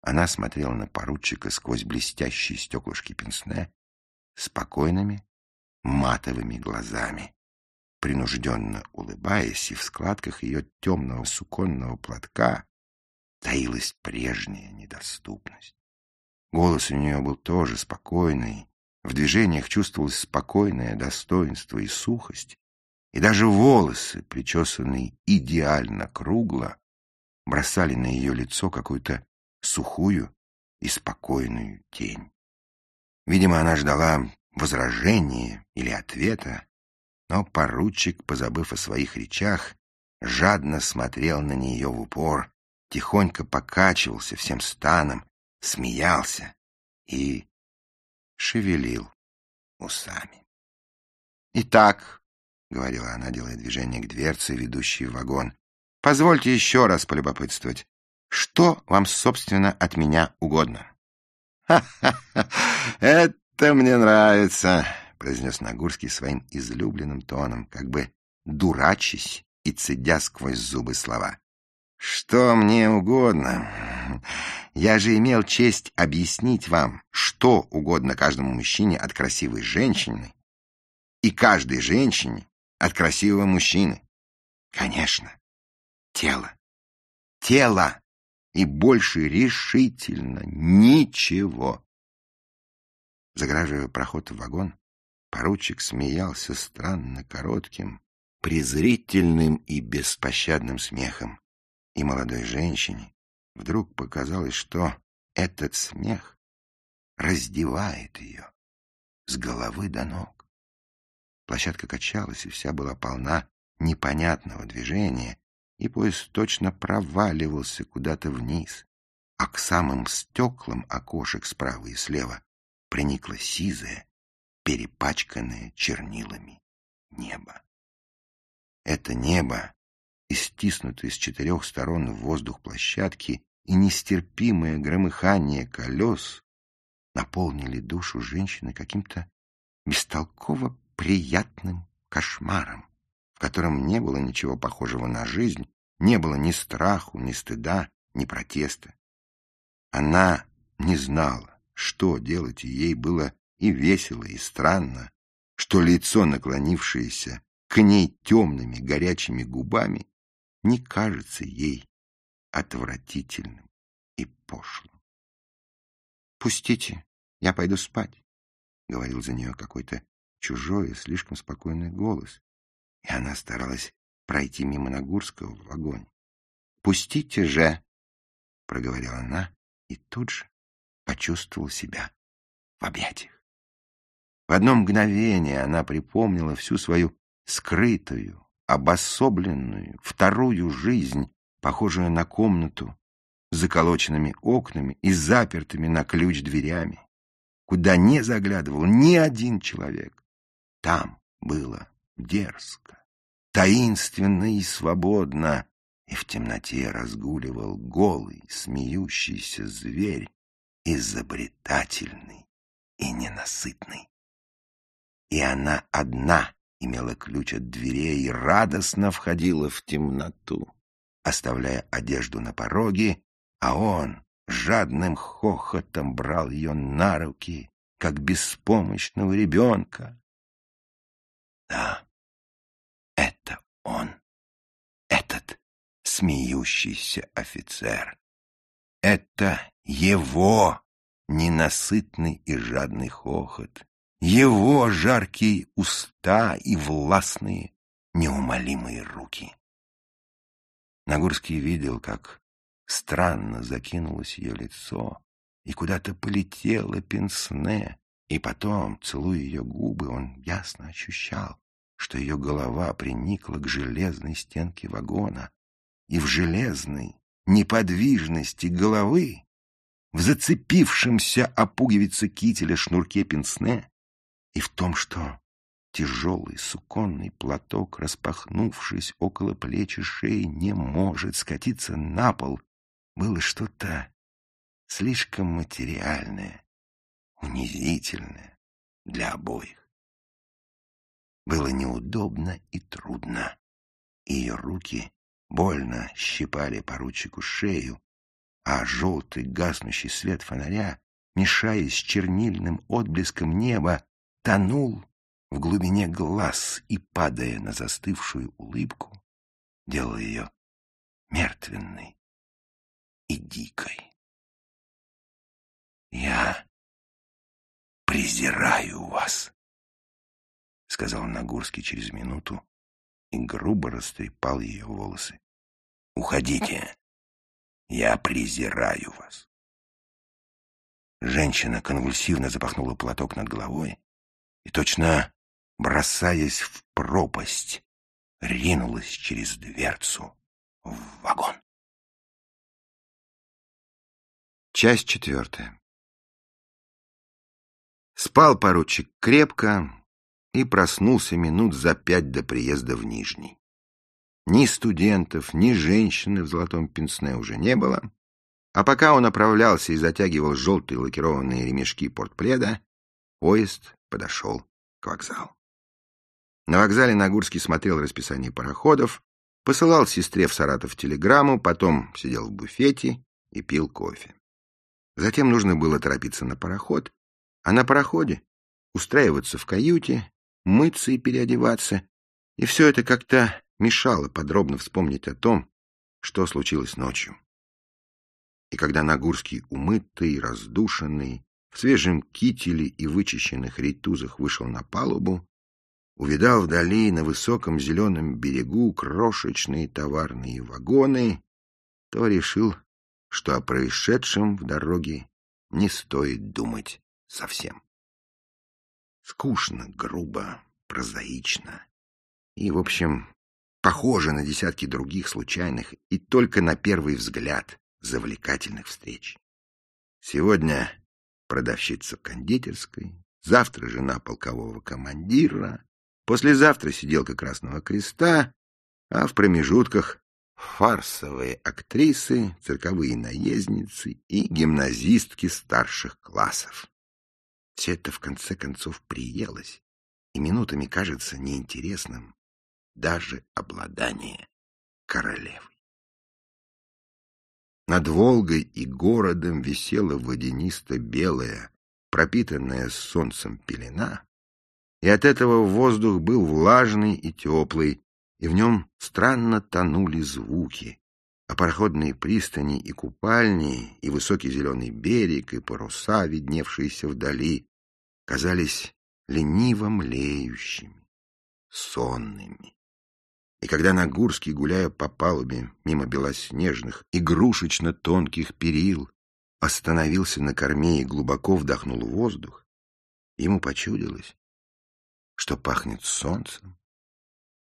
Она смотрела на поручика сквозь блестящие стеклышки пенсне спокойными матовыми глазами, принужденно улыбаясь, и в складках ее темного суконного платка таилась прежняя недоступность. Голос у нее был тоже спокойный, в движениях чувствовалось спокойное достоинство и сухость, и даже волосы, причесанные идеально кругло, бросали на ее лицо какую-то сухую и спокойную тень. Видимо, она ждала возражения или ответа, но поручик, позабыв о своих речах, жадно смотрел на нее в упор, тихонько покачивался всем станом, смеялся и шевелил усами. «Итак», — говорила она, делая движение к дверце, ведущей в вагон, — «позвольте еще раз полюбопытствовать. Что вам, собственно, от меня угодно? «Ха-ха-ха! Это мне нравится!» — произнес Нагурский своим излюбленным тоном, как бы дурачись и цедя сквозь зубы слова. «Что мне угодно? Я же имел честь объяснить вам, что угодно каждому мужчине от красивой женщины и каждой женщине от красивого мужчины. Конечно, тело. Тело и больше решительно ничего. Заграживая проход в вагон, поручик смеялся странно коротким, презрительным и беспощадным смехом. И молодой женщине вдруг показалось, что этот смех раздевает ее с головы до ног. Площадка качалась и вся была полна непонятного движения, и поезд точно проваливался куда-то вниз, а к самым стеклам окошек справа и слева приникло сизое, перепачканное чернилами небо. Это небо, истиснутое с четырех сторон в воздух площадки и нестерпимое громыхание колес наполнили душу женщины каким-то бестолково приятным кошмаром котором не было ничего похожего на жизнь, не было ни страху, ни стыда, ни протеста. Она не знала, что делать, и ей было и весело, и странно, что лицо, наклонившееся к ней темными горячими губами, не кажется ей отвратительным и пошлым. «Пустите, я пойду спать», — говорил за нее какой-то чужой и слишком спокойный голос, и она старалась пройти мимо Нагурского в вагоне. «Пустите же!» — проговорила она и тут же почувствовала себя в объятиях. В одно мгновение она припомнила всю свою скрытую, обособленную, вторую жизнь, похожую на комнату с заколоченными окнами и запертыми на ключ дверями, куда не заглядывал ни один человек. Там было дерзко, таинственно и свободно, и в темноте разгуливал голый, смеющийся зверь, изобретательный и ненасытный. И она одна имела ключ от дверей и радостно входила в темноту, оставляя одежду на пороге, а он жадным хохотом брал ее на руки, как беспомощного ребенка. Да, это он, этот смеющийся офицер. Это его ненасытный и жадный хохот, его жаркие уста и властные, неумолимые руки. Нагурский видел, как странно закинулось ее лицо, и куда-то полетело пенсне, и потом, целуя ее губы, он ясно ощущал, что ее голова приникла к железной стенке вагона, и в железной неподвижности головы, в зацепившемся о кителя шнурке пенсне, и в том, что тяжелый суконный платок, распахнувшись около плеч и шеи, не может скатиться на пол, было что-то слишком материальное, унизительное для обоих. Было неудобно и трудно. Ее руки больно щипали поручику шею, а желтый гаснущий свет фонаря, мешаясь с чернильным отблеском неба, тонул в глубине глаз и, падая на застывшую улыбку, делал ее мертвенной и дикой. «Я презираю вас», — сказал Нагурский через минуту и грубо растрепал ее волосы. «Уходите, я презираю вас». Женщина конвульсивно запахнула платок над головой, и, точно бросаясь в пропасть, ринулась через дверцу в вагон. Часть четвертая. Спал поручик крепко и проснулся минут за пять до приезда в Нижний. Ни студентов, ни женщины в золотом пенсне уже не было, а пока он оправлялся и затягивал желтые лакированные ремешки портпледа, поезд подошел к вокзалу. На вокзале Нагурский смотрел расписание пароходов, посылал сестре в Саратов телеграмму, потом сидел в буфете и пил кофе. Затем нужно было торопиться на пароход, а на пароходе устраиваться в каюте, мыться и переодеваться, и все это как-то мешало подробно вспомнить о том, что случилось ночью. И когда Нагурский, умытый, раздушенный, в свежем кителе и вычищенных рейтузах вышел на палубу, увидал вдали на высоком зеленом берегу крошечные товарные вагоны, то решил, что о происшедшем в дороге не стоит думать совсем. Скучно, грубо, прозаично и, в общем, похоже на десятки других случайных и только на первый взгляд завлекательных встреч. Сегодня продавщица кондитерской, завтра жена полкового командира, послезавтра сиделка Красного Креста, а в промежутках фарсовые актрисы, цирковые наездницы и гимназистки старших классов. Все это в конце концов приелось, и минутами кажется неинтересным даже обладание королевой. Над Волгой и городом висела водянисто-белая, пропитанная солнцем пелена, и от этого воздух был влажный и теплый, и в нем странно тонули звуки, а пароходные пристани и купальни, и высокий зеленый берег, и паруса, видневшиеся вдали, казались лениво млеющими, сонными. И когда Нагурский, гуляя по палубе мимо белоснежных, игрушечно-тонких перил, остановился на корме и глубоко вдохнул воздух, ему почудилось, что пахнет солнцем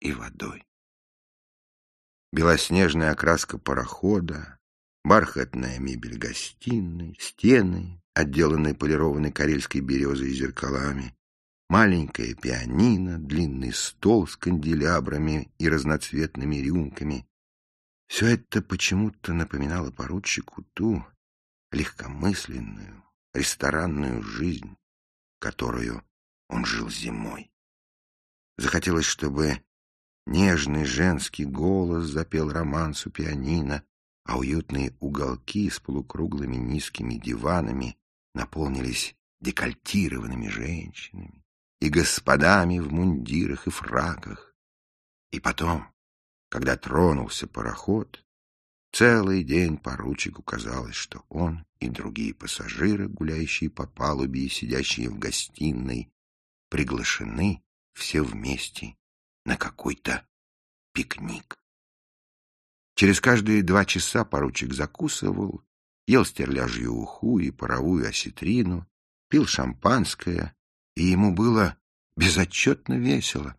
и водой. Белоснежная окраска парохода, бархатная мебель гостиной, стены, отделанные полированной карельской березой и зеркалами, маленькое пианино, длинный стол с канделябрами и разноцветными рюмками. Все это почему-то напоминало поручику ту легкомысленную ресторанную жизнь, которую он жил зимой. Захотелось, чтобы нежный женский голос запел романсу пианино, а уютные уголки с полукруглыми низкими диванами наполнились декольтированными женщинами и господами в мундирах и фраках. И потом, когда тронулся пароход, целый день поручику казалось, что он и другие пассажиры, гуляющие по палубе и сидящие в гостиной, приглашены все вместе на какой-то пикник. Через каждые два часа поручик закусывал, ел стерляжью уху и паровую осетрину, пил шампанское, и ему было безотчетно весело.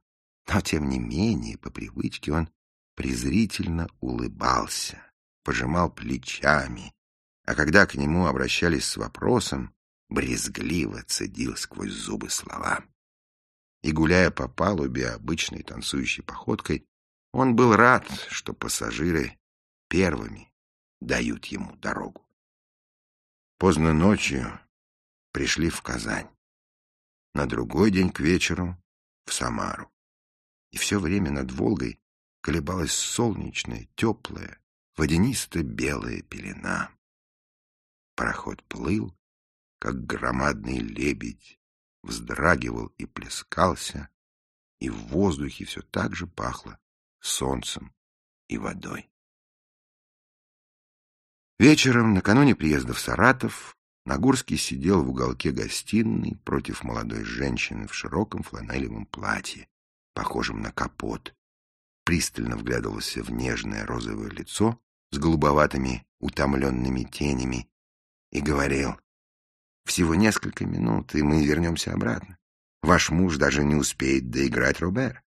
Но, тем не менее, по привычке он презрительно улыбался, пожимал плечами, а когда к нему обращались с вопросом, брезгливо цедил сквозь зубы слова. И, гуляя по палубе обычной танцующей походкой, он был рад, что пассажиры первыми дают ему дорогу. Поздно ночью пришли в Казань. На другой день к вечеру — в Самару. И все время над Волгой колебалась солнечная, теплая, водянисто-белая пелена. Пароход плыл, как громадный лебедь, вздрагивал и плескался, и в воздухе все так же пахло солнцем и водой. Вечером, накануне приезда в Саратов, Нагурский сидел в уголке гостиной против молодой женщины в широком фланелевом платье, похожем на капот. Пристально вглядывался в нежное розовое лицо с голубоватыми утомленными тенями и говорил, «Всего несколько минут, и мы вернемся обратно. Ваш муж даже не успеет доиграть Робер.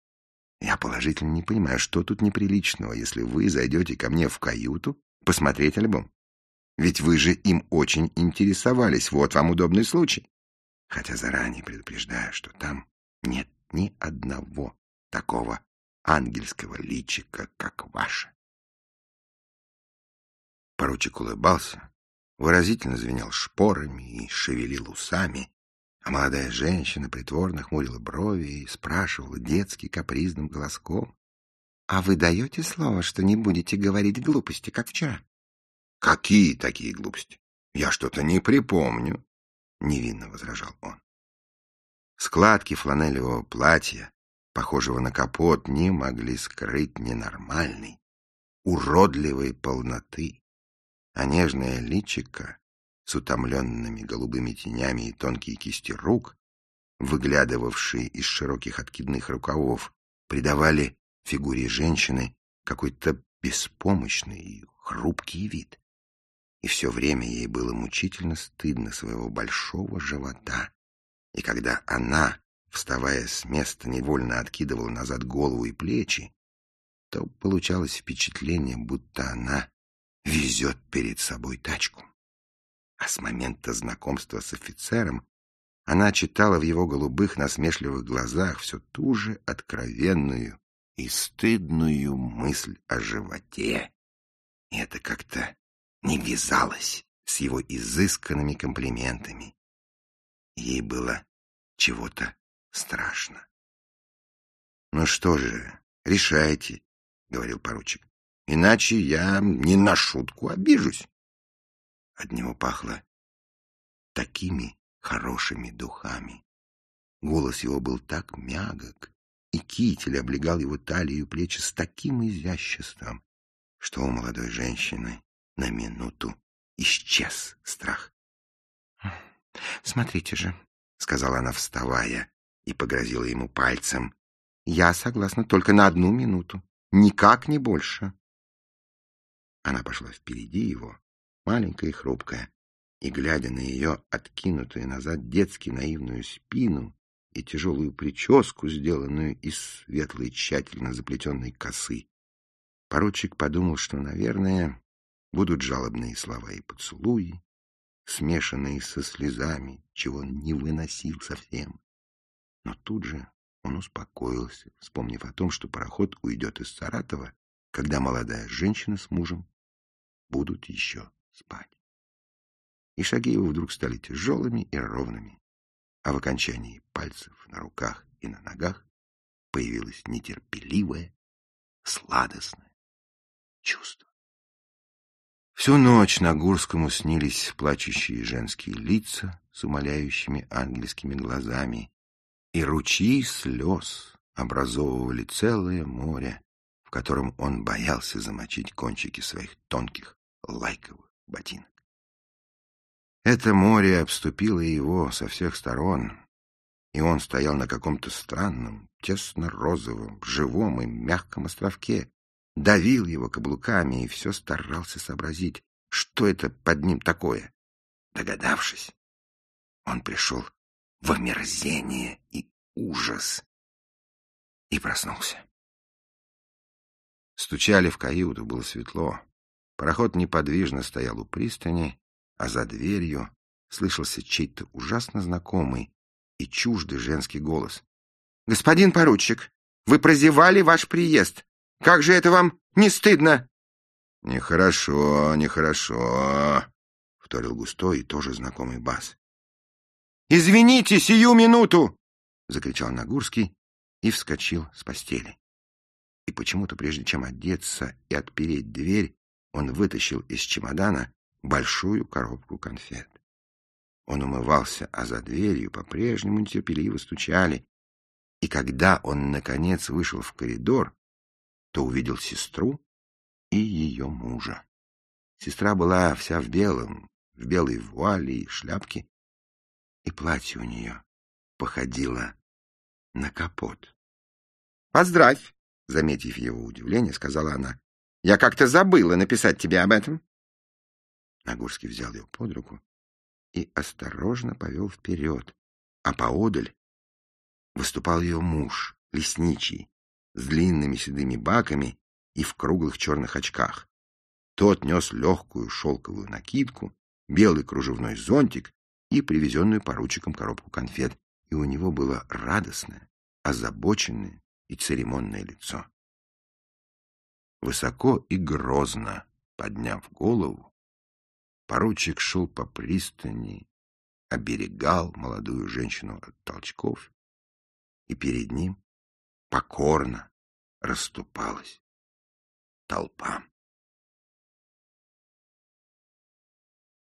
Я положительно не понимаю, что тут неприличного, если вы зайдете ко мне в каюту посмотреть альбом. Ведь вы же им очень интересовались, вот вам удобный случай. Хотя заранее предупреждаю, что там нет ни одного такого ангельского личика, как ваше. Поручик улыбался, выразительно звенел шпорами и шевелил усами, а молодая женщина притворно хмурила брови и спрашивала детски капризным голоском. — А вы даете слово, что не будете говорить глупости, как вчера? — Какие такие глупости? Я что-то не припомню, — невинно возражал он. Складки фланелевого платья, похожего на капот, не могли скрыть ненормальной, уродливой полноты, а нежное личико с утомленными голубыми тенями и тонкие кисти рук, выглядывавшие из широких откидных рукавов, придавали фигуре женщины какой-то беспомощный и хрупкий вид. И все время ей было мучительно стыдно своего большого живота. И когда она, вставая с места, невольно откидывала назад голову и плечи, то получалось впечатление, будто она везет перед собой тачку. А с момента знакомства с офицером она читала в его голубых насмешливых глазах все ту же откровенную и стыдную мысль о животе. И это как-то не вязалось с его изысканными комплиментами. Ей было чего-то страшно. — Ну что же, решайте, — говорил поручик. — Иначе я не на шутку обижусь. От него пахло такими хорошими духами. Голос его был так мягок, и китель облегал его талию и плечи с таким изяществом, что у молодой женщины на минуту исчез страх. — Смотрите же, — сказала она, вставая, и погрозила ему пальцем. — Я согласна только на одну минуту, никак не больше. Она пошла впереди его, маленькая и хрупкая, и, глядя на ее откинутую назад детски наивную спину и тяжелую прическу, сделанную из светлой, тщательно заплетенной косы. Поручик подумал, что, наверное, будут жалобные слова и поцелуи, смешанные со слезами, чего он не выносил совсем. Но тут же он успокоился, вспомнив о том, что пароход уйдет из Саратова, когда молодая женщина с мужем будут еще спать. И шаги его вдруг стали тяжелыми и ровными, а в окончании пальцев на руках и на ногах появилось нетерпеливое, сладостное чувство. Всю ночь на Гурскому снились плачущие женские лица с умоляющими ангельскими глазами, и ручьи слез образовывали целое море, в котором он боялся замочить кончики своих тонких лайковых ботинок. Это море обступило его со всех сторон, и он стоял на каком-то странном, тесно-розовом, живом и мягком островке, давил его каблуками и все старался сообразить, что это под ним такое. Догадавшись, он пришел в омерзение и ужас и проснулся. Стучали в каюту, было светло. Пароход неподвижно стоял у пристани, а за дверью слышался чей-то ужасно знакомый и чуждый женский голос. — Господин поручик, вы прозевали ваш приезд. Как же это вам не стыдно? — Нехорошо, нехорошо, — вторил густой и тоже знакомый бас. — Извините сию минуту! — закричал Нагурский и вскочил с постели. И почему-то, прежде чем одеться и отпереть дверь, он вытащил из чемодана большую коробку конфет. Он умывался, а за дверью по-прежнему нетерпеливо стучали. И когда он, наконец, вышел в коридор, то увидел сестру и ее мужа. Сестра была вся в белом, в белой вуале и шляпке, и платье у нее походило на капот. — Поздравь! — заметив его удивление, сказала она. — Я как-то забыла написать тебе об этом. Нагурский взял ее под руку и осторожно повел вперед, а поодаль выступал ее муж, лесничий, с длинными седыми баками и в круглых черных очках. Тот нес легкую шелковую накидку, белый кружевной зонтик и привезенную поручиком коробку конфет, и у него было радостное, озабоченное и церемонное лицо. Высоко и грозно подняв голову, поручик шел по пристани, оберегал молодую женщину от толчков, и перед ним покорно расступалась толпа.